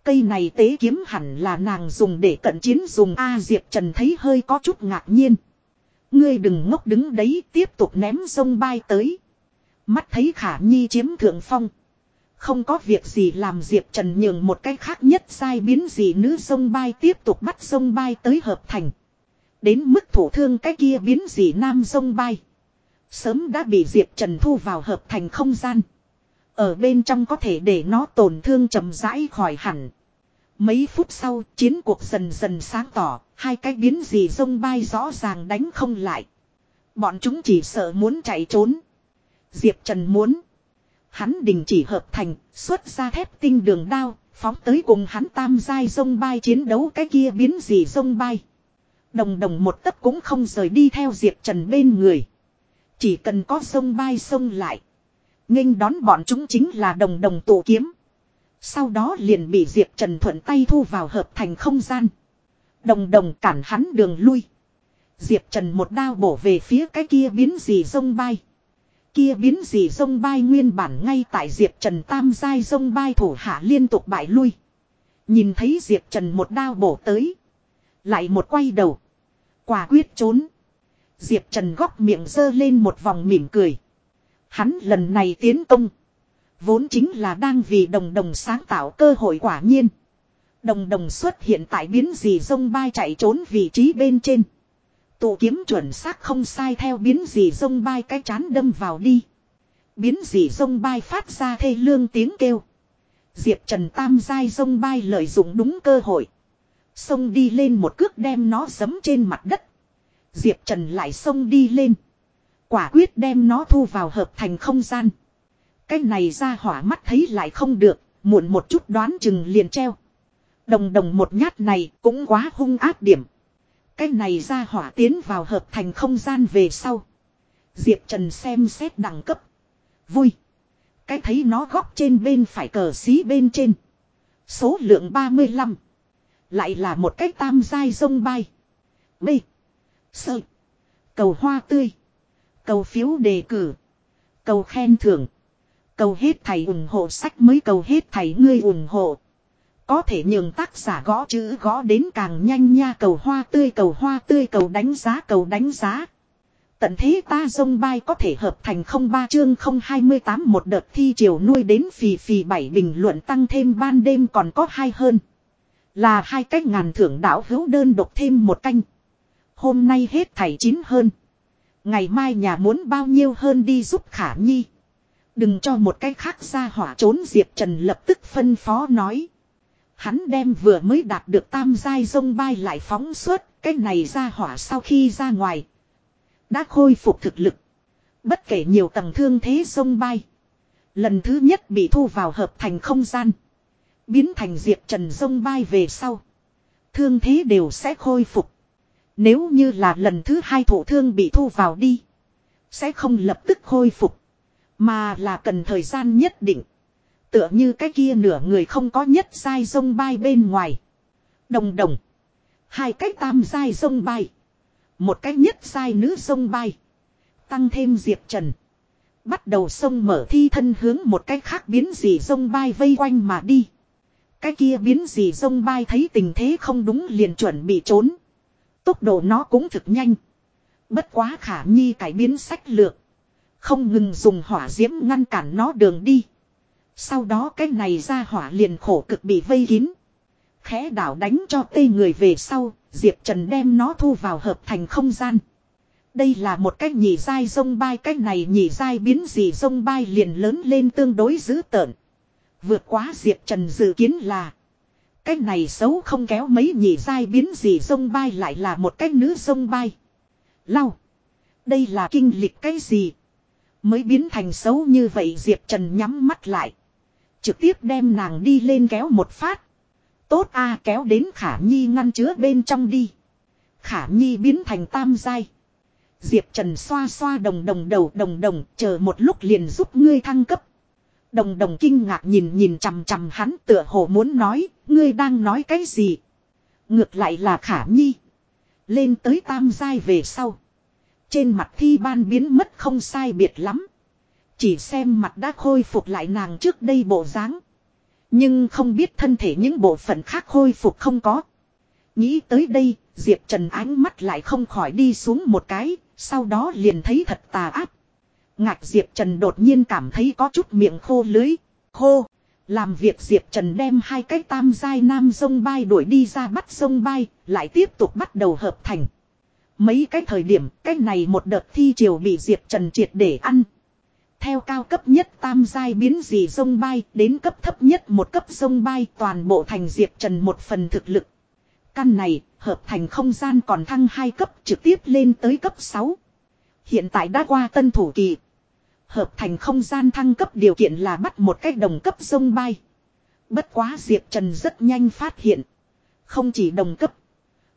Cây này tế kiếm hẳn là nàng dùng để cận chiến dùng A Diệp Trần thấy hơi có chút ngạc nhiên. Ngươi đừng ngốc đứng đấy, tiếp tục ném sông bay tới. Mắt thấy khả nhi chiếm thượng phong. Không có việc gì làm Diệp Trần nhường một cách khác nhất sai biến gì nữ sông bay tiếp tục bắt sông bay tới hợp thành. Đến mức thủ thương cái kia biến gì nam sông bay. Sớm đã bị Diệp Trần thu vào hợp thành không gian. Ở bên trong có thể để nó tổn thương chậm rãi khỏi hẳn. Mấy phút sau chiến cuộc dần dần sáng tỏ, hai cái biến gì sông bay rõ ràng đánh không lại. Bọn chúng chỉ sợ muốn chạy trốn. Diệp Trần muốn. Hắn đình chỉ hợp thành, xuất ra thép tinh đường đao, phóng tới cùng hắn tam giai sông bay chiến đấu cái kia biến gì sông bay. Đồng đồng một tấc cũng không rời đi theo Diệp Trần bên người. Chỉ cần có sông bay sông lại. nghênh đón bọn chúng chính là đồng đồng tổ kiếm. Sau đó liền bị Diệp Trần thuận tay thu vào hợp thành không gian. Đồng đồng cản hắn đường lui. Diệp Trần một đao bổ về phía cái kia biến gì sông bay. Kia biến gì sông bay nguyên bản ngay tại Diệp Trần tam giai sông bay thủ hạ liên tục bại lui. Nhìn thấy Diệp Trần một đao bổ tới. Lại một quay đầu. Quả quyết trốn. Diệp Trần góc miệng dơ lên một vòng mỉm cười. Hắn lần này tiến công. Vốn chính là đang vì đồng đồng sáng tạo cơ hội quả nhiên. Đồng đồng xuất hiện tại biến gì sông bay chạy trốn vị trí bên trên. Tụ kiếm chuẩn xác không sai theo biến gì sông bay cái chán đâm vào đi. Biến gì sông bay phát ra thê lương tiếng kêu. Diệp Trần Tam giai sông bay lợi dụng đúng cơ hội. sông đi lên một cước đem nó giấm trên mặt đất. Diệp Trần lại sông đi lên. Quả quyết đem nó thu vào hợp thành không gian. Cái này ra hỏa mắt thấy lại không được, Muộn một chút đoán chừng liền treo. Đồng đồng một nhát này cũng quá hung ác điểm. Cái này ra hỏa tiến vào hợp thành không gian về sau. Diệp Trần xem xét đẳng cấp. Vui. Cái thấy nó góc trên bên phải cờ xí bên trên. Số lượng 35. Lại là một cái tam giai sông bay. B. Sợ. Cầu hoa tươi. Cầu phiếu đề cử. Cầu khen thưởng. Cầu hết thầy ủng hộ sách mới cầu hết thầy ngươi ủng hộ. Có thể nhường tác giả gõ chữ gõ đến càng nhanh nha, cầu hoa tươi, cầu hoa tươi, cầu đánh giá, cầu đánh giá. Tận thế ta dông bay có thể hợp thành không ba chương không hai mươi tám, một đợt thi chiều nuôi đến phì phì bảy bình luận tăng thêm ban đêm còn có hai hơn. Là hai cách ngàn thưởng đảo hữu đơn độc thêm một canh. Hôm nay hết thảy chín hơn. Ngày mai nhà muốn bao nhiêu hơn đi giúp khả nhi. Đừng cho một cái khác ra hỏa trốn Diệp Trần lập tức phân phó nói. Hắn đem vừa mới đạt được tam giai sông bay lại phóng suốt, cái này ra hỏa sau khi ra ngoài. Đã khôi phục thực lực. Bất kể nhiều tầng thương thế sông bay. Lần thứ nhất bị thu vào hợp thành không gian. Biến thành Diệp Trần sông bay về sau. Thương thế đều sẽ khôi phục. Nếu như là lần thứ hai thủ thương bị thu vào đi. Sẽ không lập tức khôi phục. Mà là cần thời gian nhất định. Tựa như cái kia nửa người không có nhất sai sông bay bên ngoài. Đồng đồng. Hai cái tam sai sông bay. Một cái nhất sai nữ sông bay. Tăng thêm Diệp Trần. Bắt đầu sông mở thi thân hướng một cái khác biến dị sông bay vây quanh mà đi. Cái kia biến dị sông bay thấy tình thế không đúng liền chuẩn bị trốn. Tốc độ nó cũng thực nhanh. Bất quá khả nhi cải biến sách lược. Không ngừng dùng hỏa diễm ngăn cản nó đường đi. Sau đó cái này ra hỏa liền khổ cực bị vây kín. Khẽ đảo đánh cho tê người về sau, Diệp Trần đem nó thu vào hợp thành không gian. Đây là một cách nhị dai sông bay cách này nhị dai biến gì sông bay liền lớn lên tương đối dữ tợn. Vượt quá Diệp Trần dự kiến là Cách này xấu không kéo mấy nhị dai biến gì sông bay lại là một cách nữ sông bay. Lau. Đây là kinh lịch cái gì? Mới biến thành xấu như vậy Diệp Trần nhắm mắt lại. Trực tiếp đem nàng đi lên kéo một phát. Tốt a kéo đến khả nhi ngăn chứa bên trong đi. Khả nhi biến thành tam giai. Diệp Trần xoa xoa đồng đồng đầu đồng đồng chờ một lúc liền giúp ngươi thăng cấp. Đồng đồng kinh ngạc nhìn nhìn chằm chằm hắn tựa hồ muốn nói, ngươi đang nói cái gì. Ngược lại là khả nhi. Lên tới tam giai về sau. Trên mặt thi ban biến mất không sai biệt lắm. Chỉ xem mặt đã khôi phục lại nàng trước đây bộ dáng. Nhưng không biết thân thể những bộ phận khác khôi phục không có. Nghĩ tới đây, Diệp Trần ánh mắt lại không khỏi đi xuống một cái, sau đó liền thấy thật tà áp. ngạc Diệp Trần đột nhiên cảm thấy có chút miệng khô lưới, khô. Làm việc Diệp Trần đem hai cái tam giai nam sông bay đuổi đi ra bắt sông bay, lại tiếp tục bắt đầu hợp thành. Mấy cái thời điểm, cái này một đợt thi triều bị Diệp Trần triệt để ăn. Theo cao cấp nhất tam giai biến dị sông bay đến cấp thấp nhất một cấp sông bay toàn bộ thành Diệp Trần một phần thực lực. Căn này, hợp thành không gian còn thăng hai cấp trực tiếp lên tới cấp 6. Hiện tại đã qua tân thủ kỳ. Hợp thành không gian thăng cấp điều kiện là bắt một cách đồng cấp sông bay. Bất quá Diệp Trần rất nhanh phát hiện. Không chỉ đồng cấp.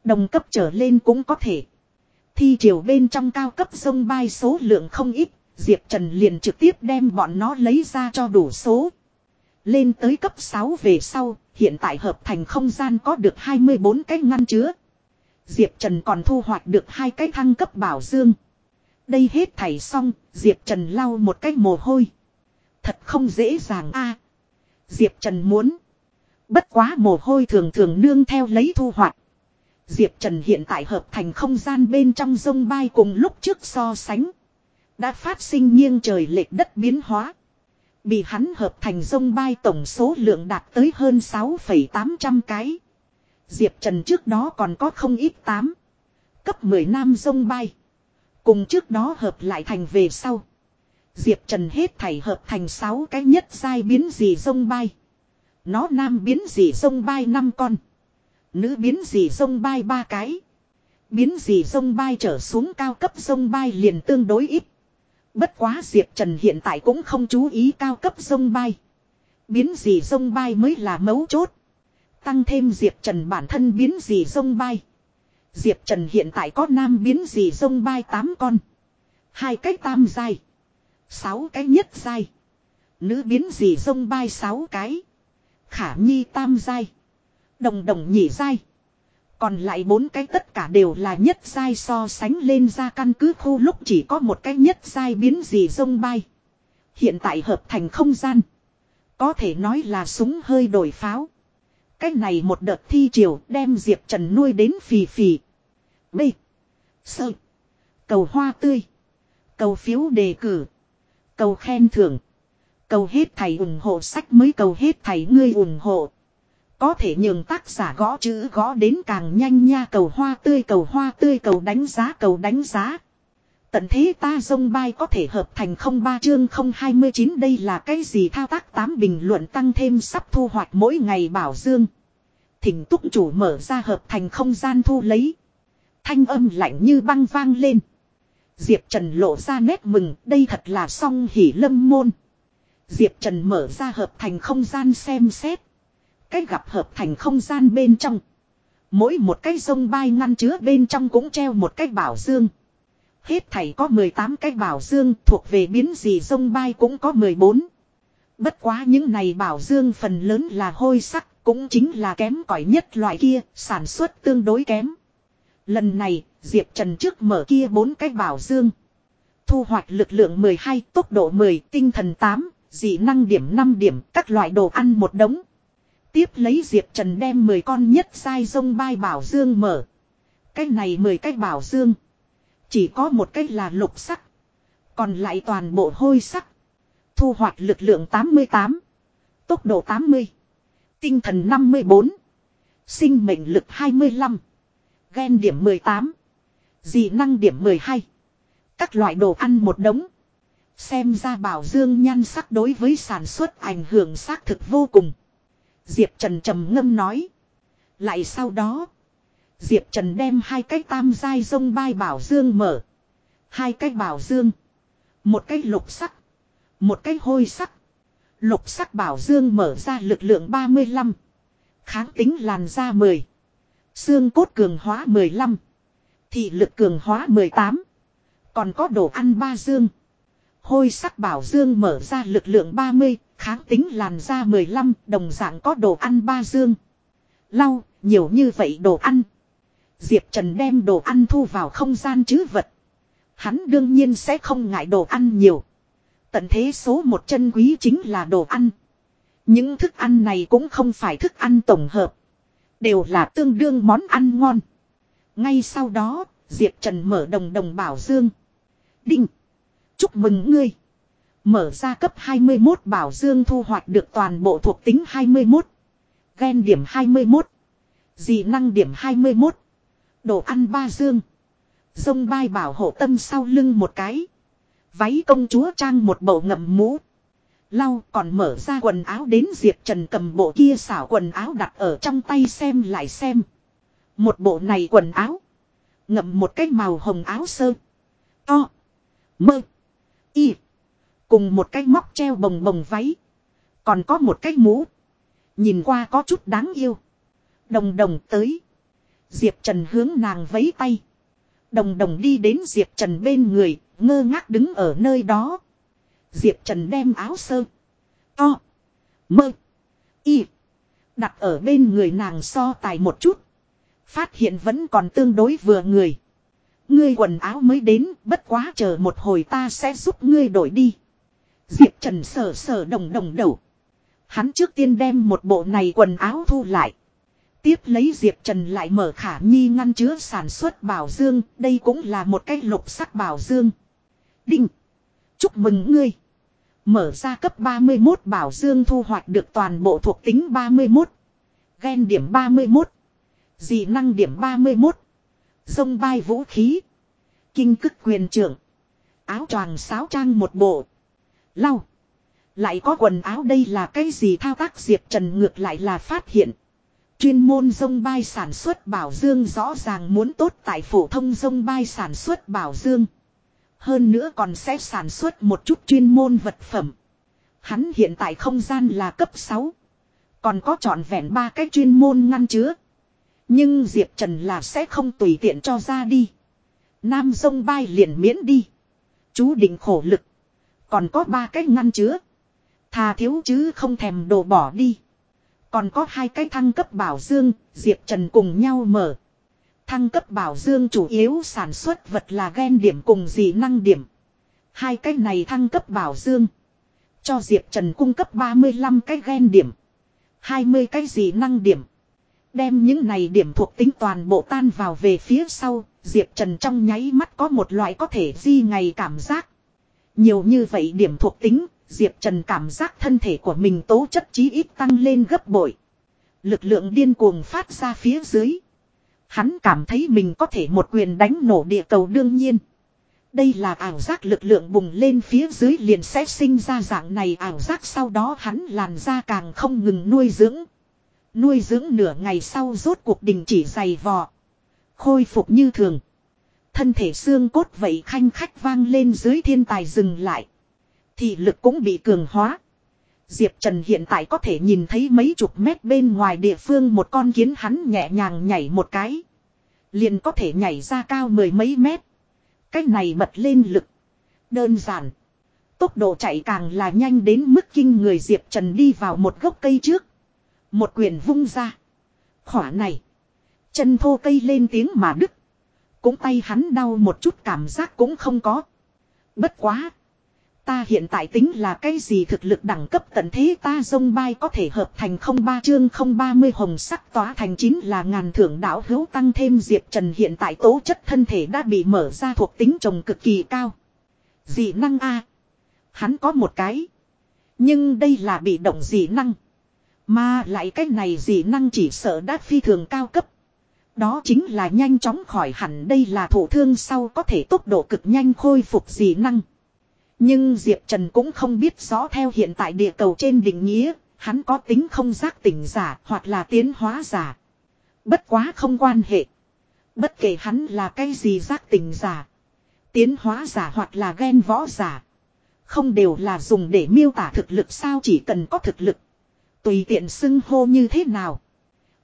Đồng cấp trở lên cũng có thể. Thi triều bên trong cao cấp sông bay số lượng không ít. Diệp Trần liền trực tiếp đem bọn nó lấy ra cho đủ số. Lên tới cấp 6 về sau, hiện tại hợp thành không gian có được 24 cái ngăn chứa. Diệp Trần còn thu hoạch được hai cái thăng cấp bảo dương. Đây hết thảy xong, Diệp Trần lau một cái mồ hôi. Thật không dễ dàng a Diệp Trần muốn. Bất quá mồ hôi thường thường nương theo lấy thu hoạch. Diệp Trần hiện tại hợp thành không gian bên trong sông bay cùng lúc trước so sánh. Đã phát sinh nghiêng trời lệch đất biến hóa. Bị hắn hợp thành sông bay tổng số lượng đạt tới hơn 6,800 cái. Diệp Trần trước đó còn có không ít 8. Cấp 10 nam sông bay. Cùng trước đó hợp lại thành về sau. Diệp Trần hết thảy hợp thành 6 cái nhất sai biến gì sông bay. Nó nam biến gì sông bay 5 con. Nữ biến gì sông bay 3 cái. Biến gì sông bay trở xuống cao cấp sông bay liền tương đối ít. Bất quá Diệp Trần hiện tại cũng không chú ý cao cấp sông bay. Biến gì sông bay mới là mấu chốt. Tăng thêm Diệp Trần bản thân biến gì sông bay. Diệp Trần hiện tại có nam biến gì sông bay 8 con. hai cái tam giai. sáu cái nhất giai. Nữ biến gì sông bay 6 cái. Khả nhi tam giai. Đồng đồng nhị giai. Còn lại bốn cái tất cả đều là nhất giai so sánh lên ra căn cứ khu lúc chỉ có một cái nhất giai biến gì sông bay. Hiện tại hợp thành không gian. Có thể nói là súng hơi đổi pháo. Cái này một đợt thi triều đem Diệp Trần nuôi đến phì phì. B. Sơ. Cầu hoa tươi. Cầu phiếu đề cử. Cầu khen thưởng. Cầu hết thầy ủng hộ sách mới cầu hết thầy ngươi ủng hộ. Có thể nhường tác giả gõ chữ gõ đến càng nhanh nha, cầu hoa tươi, cầu hoa tươi, cầu đánh giá, cầu đánh giá. Tận thế ta dông bay có thể hợp thành không ba chương không hai mươi chín, đây là cái gì thao tác tám bình luận tăng thêm sắp thu hoạch mỗi ngày bảo dương. Thỉnh túc chủ mở ra hợp thành không gian thu lấy. Thanh âm lạnh như băng vang lên. Diệp Trần lộ ra nét mừng, đây thật là song hỉ lâm môn. Diệp Trần mở ra hợp thành không gian xem xét. Cái gặp hợp thành không gian bên trong. Mỗi một cái sông bay ngăn chứa bên trong cũng treo một cái bảo dương. Hết thảy có 18 cái bảo dương thuộc về biến gì sông bay cũng có 14. Bất quá những này bảo dương phần lớn là hôi sắc, cũng chính là kém cỏi nhất loại kia, sản xuất tương đối kém. Lần này, Diệp Trần trước mở kia bốn cái bảo dương. Thu hoạch lực lượng 12, tốc độ 10, tinh thần 8, dị năng điểm 5 điểm, các loại đồ ăn một đống. Tiếp lấy Diệp Trần đem 10 con nhất sai sông bay bảo dương mở. Cái này 10 cái bảo dương. Chỉ có một cái là lục sắc. Còn lại toàn bộ hôi sắc. Thu hoạch lực lượng 88. Tốc độ 80. Tinh thần 54. Sinh mệnh lực 25. Gen điểm 18. Dị năng điểm 12. Các loại đồ ăn một đống. Xem ra bảo dương nhan sắc đối với sản xuất ảnh hưởng xác thực vô cùng. Diệp Trần trầm ngâm nói. Lại sau đó. Diệp Trần đem hai cái tam giai sông bay bảo dương mở. Hai cái bảo dương. Một cái lục sắc. Một cái hôi sắc. Lục sắc bảo dương mở ra lực lượng 35. Kháng tính làn da 10. Xương cốt cường hóa 15. Thị lực cường hóa 18. Còn có đồ ăn ba dương. Hôi sắc bảo dương mở ra lực lượng 30, kháng tính làn da 15, đồng dạng có đồ ăn ba dương. Lau, nhiều như vậy đồ ăn. Diệp Trần đem đồ ăn thu vào không gian chứ vật. Hắn đương nhiên sẽ không ngại đồ ăn nhiều. Tận thế số một chân quý chính là đồ ăn. Những thức ăn này cũng không phải thức ăn tổng hợp. Đều là tương đương món ăn ngon. Ngay sau đó, Diệp Trần mở đồng đồng bảo dương. Đinh! Chúc mừng ngươi! Mở ra cấp 21 bảo dương thu hoạch được toàn bộ thuộc tính 21. Gen điểm 21. Dị năng điểm 21. Đồ ăn ba dương. Dông bay bảo hộ tâm sau lưng một cái. Váy công chúa trang một bộ ngậm mũ. Lau còn mở ra quần áo đến Diệp Trần cầm bộ kia xảo quần áo đặt ở trong tay xem lại xem. Một bộ này quần áo. Ngậm một cái màu hồng áo sơ. To. Mơ. Y. Cùng một cái móc treo bồng bồng váy. Còn có một cái mũ. Nhìn qua có chút đáng yêu. Đồng đồng tới. Diệp Trần hướng nàng vấy tay. Đồng đồng đi đến Diệp Trần bên người, ngơ ngác đứng ở nơi đó. Diệp Trần đem áo sơ. To. Mơ. Y. Đặt ở bên người nàng so tài một chút. Phát hiện vẫn còn tương đối vừa người. Ngươi quần áo mới đến, bất quá chờ một hồi ta sẽ giúp ngươi đổi đi. Diệp Trần sờ sờ đồng đồng đầu. Hắn trước tiên đem một bộ này quần áo thu lại. Tiếp lấy Diệp Trần lại mở khả nhi ngăn chứa sản xuất bảo dương, đây cũng là một cái lục sắc bảo dương. Đinh! Chúc mừng ngươi! Mở ra cấp 31 bảo dương thu hoạch được toàn bộ thuộc tính 31. Gen điểm 31. Dị năng điểm 31. Dông bay vũ khí. Kinh cức quyền trưởng. Áo choàng sáo trang một bộ. Lau. Lại có quần áo đây là cái gì thao tác Diệp Trần ngược lại là phát hiện. Chuyên môn dông bay sản xuất bảo dương rõ ràng muốn tốt tại phổ thông dông bay sản xuất bảo dương. Hơn nữa còn sẽ sản xuất một chút chuyên môn vật phẩm. Hắn hiện tại không gian là cấp 6. Còn có trọn vẹn ba cái chuyên môn ngăn chứa. Nhưng Diệp Trần là sẽ không tùy tiện cho ra đi. Nam sông bay liền miễn đi. Chú định khổ lực. Còn có ba cái ngăn chứa. Thà thiếu chứ không thèm đổ bỏ đi. Còn có hai cái thăng cấp bảo dương, Diệp Trần cùng nhau mở. Thăng cấp bảo dương chủ yếu sản xuất vật là gen điểm cùng dị năng điểm. Hai cái này thăng cấp bảo dương. Cho Diệp Trần cung cấp 35 cái gen điểm. 20 cái dị năng điểm. Đem những này điểm thuộc tính toàn bộ tan vào về phía sau, Diệp Trần trong nháy mắt có một loại có thể di ngày cảm giác. Nhiều như vậy điểm thuộc tính, Diệp Trần cảm giác thân thể của mình tố chất chí ít tăng lên gấp bội. Lực lượng điên cuồng phát ra phía dưới. Hắn cảm thấy mình có thể một quyền đánh nổ địa cầu đương nhiên. Đây là ảo giác lực lượng bùng lên phía dưới liền sẽ sinh ra dạng này ảo giác sau đó hắn làn ra càng không ngừng nuôi dưỡng. Nuôi dưỡng nửa ngày sau rốt cuộc đình chỉ dày vò. Khôi phục như thường. Thân thể xương cốt vậy khanh khách vang lên dưới thiên tài dừng lại. Thị lực cũng bị cường hóa. Diệp Trần hiện tại có thể nhìn thấy mấy chục mét bên ngoài địa phương một con kiến hắn nhẹ nhàng nhảy một cái. Liền có thể nhảy ra cao mười mấy mét. Cách này bật lên lực. Đơn giản. Tốc độ chạy càng là nhanh đến mức kinh người Diệp Trần đi vào một gốc cây trước. Một quyền vung ra. Khỏa này. Chân thô cây lên tiếng mà đứt. Cũng tay hắn đau một chút cảm giác cũng không có. Bất quá. Ta hiện tại tính là cái gì thực lực đẳng cấp tận thế ta dông bay có thể hợp thành không ba chương không ba mươi hồng sắc tỏa thành chín là ngàn thưởng đảo hữu tăng thêm Diệp Trần hiện tại tố chất thân thể đã bị mở ra thuộc tính trồng cực kỳ cao. Dị năng A. Hắn có một cái. Nhưng đây là bị động dị năng. Mà lại cái này dị năng chỉ sợ đã phi thường cao cấp. Đó chính là nhanh chóng khỏi hẳn đây là thổ thương sau có thể tốc độ cực nhanh khôi phục dị năng. Nhưng Diệp Trần cũng không biết rõ theo hiện tại địa cầu trên định nghĩa, hắn có tính không giác tỉnh giả hoặc là tiến hóa giả. Bất quá không quan hệ. Bất kể hắn là cái gì giác tỉnh giả. Tiến hóa giả hoặc là ghen võ giả. Không đều là dùng để miêu tả thực lực sao chỉ cần có thực lực. Tùy tiện xưng hô như thế nào.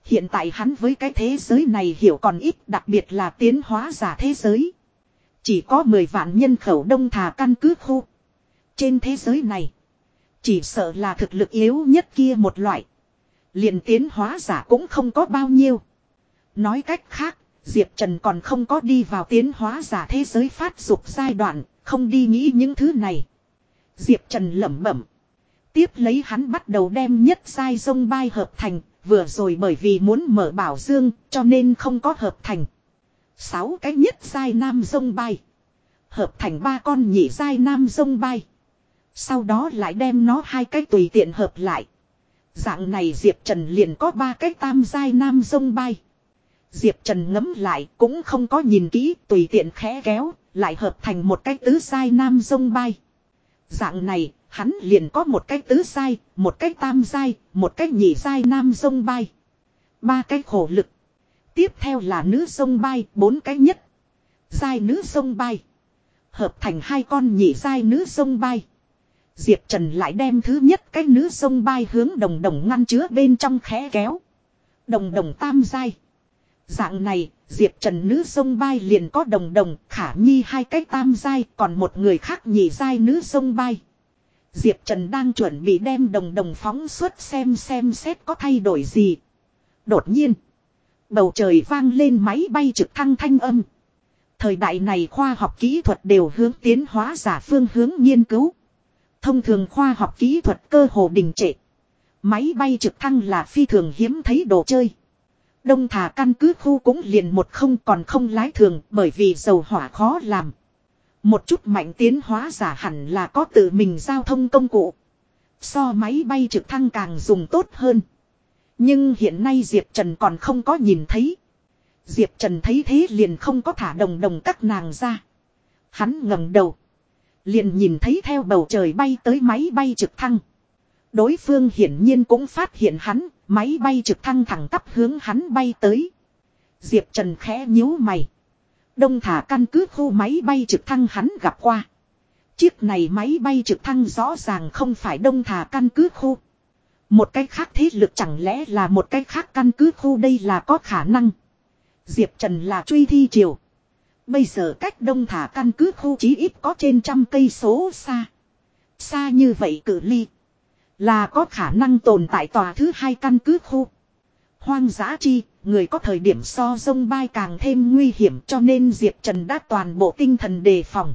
Hiện tại hắn với cái thế giới này hiểu còn ít đặc biệt là tiến hóa giả thế giới. Chỉ có 10 vạn nhân khẩu đông thà căn cứ khu. Trên thế giới này. Chỉ sợ là thực lực yếu nhất kia một loại. liền tiến hóa giả cũng không có bao nhiêu. Nói cách khác, Diệp Trần còn không có đi vào tiến hóa giả thế giới phát dục giai đoạn, không đi nghĩ những thứ này. Diệp Trần lẩm bẩm. Tiếp lấy hắn bắt đầu đem nhất giai sông bay hợp thành, vừa rồi bởi vì muốn mở bảo dương, cho nên không có hợp thành. Sáu cái nhất giai nam sông bay. Hợp thành ba con nhị giai nam sông bay. Sau đó lại đem nó hai cái tùy tiện hợp lại. Dạng này Diệp Trần liền có ba cái tam giai nam sông bay. Diệp Trần ngấm lại cũng không có nhìn kỹ tùy tiện khẽ kéo, lại hợp thành một cái tứ giai nam sông bay. Dạng này, hắn liền có một cái tứ sai, một cái tam sai, một cái nhị sai nam sông bay. Ba cái khổ lực. Tiếp theo là nữ sông bay, bốn cái nhất. Giai nữ sông bay. Hợp thành hai con nhị giai nữ sông bay. Diệp Trần lại đem thứ nhất cái nữ sông bay hướng đồng đồng ngăn chứa bên trong khẽ kéo. Đồng đồng tam giai. Dạng này, Diệp Trần nữ sông bay liền có đồng đồng, khả nhi hai cái tam giai, còn một người khác nhị giai nữ sông bay. Diệp Trần đang chuẩn bị đem đồng đồng phóng suốt xem xem xét có thay đổi gì. Đột nhiên, bầu trời vang lên máy bay trực thăng thanh âm. Thời đại này khoa học kỹ thuật đều hướng tiến hóa giả phương hướng nghiên cứu. Thông thường khoa học kỹ thuật cơ hồ đình trệ. Máy bay trực thăng là phi thường hiếm thấy đồ chơi. Đông thả căn cứ khu cũng liền một không còn không lái thường bởi vì dầu hỏa khó làm. Một chút mạnh tiến hóa giả hẳn là có tự mình giao thông công cụ. So máy bay trực thăng càng dùng tốt hơn. Nhưng hiện nay Diệp Trần còn không có nhìn thấy. Diệp Trần thấy thế liền không có thả đồng đồng các nàng ra. Hắn ngẩng đầu. Liền nhìn thấy theo bầu trời bay tới máy bay trực thăng. Đối phương hiển nhiên cũng phát hiện hắn, máy bay trực thăng thẳng tắp hướng hắn bay tới. Diệp Trần khẽ nhíu mày. Đông thả căn cứ khu máy bay trực thăng hắn gặp qua. Chiếc này máy bay trực thăng rõ ràng không phải đông thà căn cứ khu. Một cách khác thế lực chẳng lẽ là một cách khác căn cứ khu đây là có khả năng. Diệp Trần là truy thi triều. Bây giờ cách đông thả căn cứ khu chí ít có trên trăm cây số xa. Xa như vậy cử ly. Là có khả năng tồn tại tòa thứ hai căn cứ khu. Hoang dã chi, người có thời điểm so sông bay càng thêm nguy hiểm cho nên Diệp Trần đã toàn bộ tinh thần đề phòng.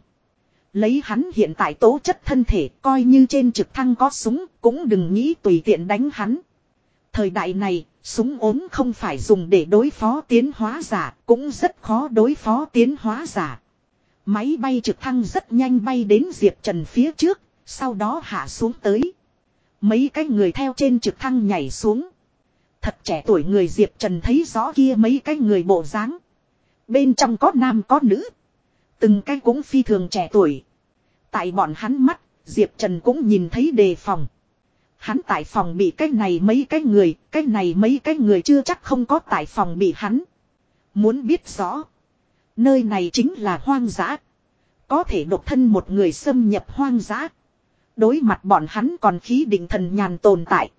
Lấy hắn hiện tại tố chất thân thể coi như trên trực thăng có súng cũng đừng nghĩ tùy tiện đánh hắn. Thời đại này, súng ốm không phải dùng để đối phó tiến hóa giả, cũng rất khó đối phó tiến hóa giả. Máy bay trực thăng rất nhanh bay đến Diệp Trần phía trước, sau đó hạ xuống tới. Mấy cái người theo trên trực thăng nhảy xuống. Thật trẻ tuổi người Diệp Trần thấy rõ kia mấy cái người bộ dáng. Bên trong có nam có nữ. Từng cái cũng phi thường trẻ tuổi. Tại bọn hắn mắt, Diệp Trần cũng nhìn thấy đề phòng. Hắn tại phòng bị cái này mấy cái người, cái này mấy cái người chưa chắc không có tại phòng bị hắn. Muốn biết rõ. Nơi này chính là hoang dã. Có thể độc thân một người xâm nhập hoang dã. Đối mặt bọn hắn còn khí định thần nhàn tồn tại.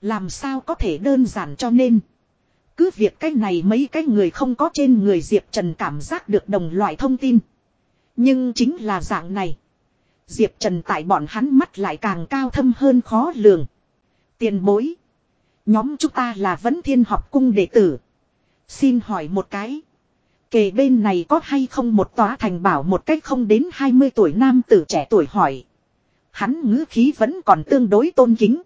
Làm sao có thể đơn giản cho nên. Cứ việc cái này mấy cái người không có trên người Diệp Trần cảm giác được đồng loại thông tin. Nhưng chính là dạng này. Diệp Trần tại bọn hắn mắt lại càng cao thâm hơn khó lường. Tiền bối. Nhóm chúng ta là vấn thiên học cung đệ tử. Xin hỏi một cái. Kề bên này có hay không một tòa thành bảo một cách không đến 20 tuổi nam tử trẻ tuổi hỏi. Hắn ngữ khí vẫn còn tương đối tôn kính.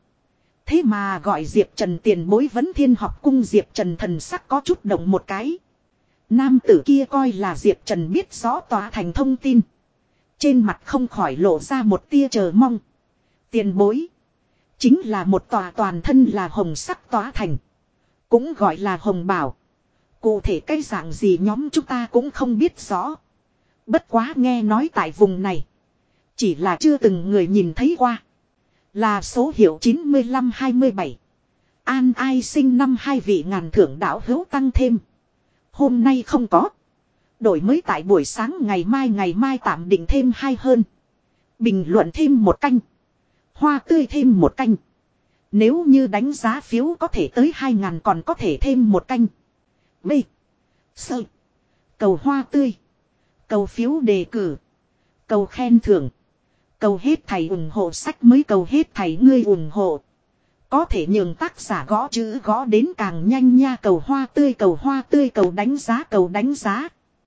Thế mà gọi Diệp Trần tiền bối vấn thiên học cung Diệp Trần thần sắc có chút động một cái. Nam tử kia coi là Diệp Trần biết rõ tòa thành thông tin. Trên mặt không khỏi lộ ra một tia chờ mong. Tiền bối. Chính là một tòa toàn thân là hồng sắc tòa thành. Cũng gọi là hồng bảo. Cụ thể cái dạng gì nhóm chúng ta cũng không biết rõ. Bất quá nghe nói tại vùng này. Chỉ là chưa từng người nhìn thấy qua. Là số hiệu 9527. An ai sinh năm hai vị ngàn thưởng đảo hữu tăng thêm. Hôm nay không có. Đổi mới tại buổi sáng ngày mai ngày mai tạm định thêm hai hơn. Bình luận thêm một canh. Hoa tươi thêm một canh. Nếu như đánh giá phiếu có thể tới hai ngàn còn có thể thêm một canh. B. Sợ. Cầu hoa tươi. Cầu phiếu đề cử. Cầu khen thưởng. Cầu hết thầy ủng hộ sách mới cầu hết thầy ngươi ủng hộ. Có thể nhường tác giả gõ chữ gõ đến càng nhanh nha, cầu hoa tươi, cầu hoa tươi, cầu đánh giá, cầu đánh giá.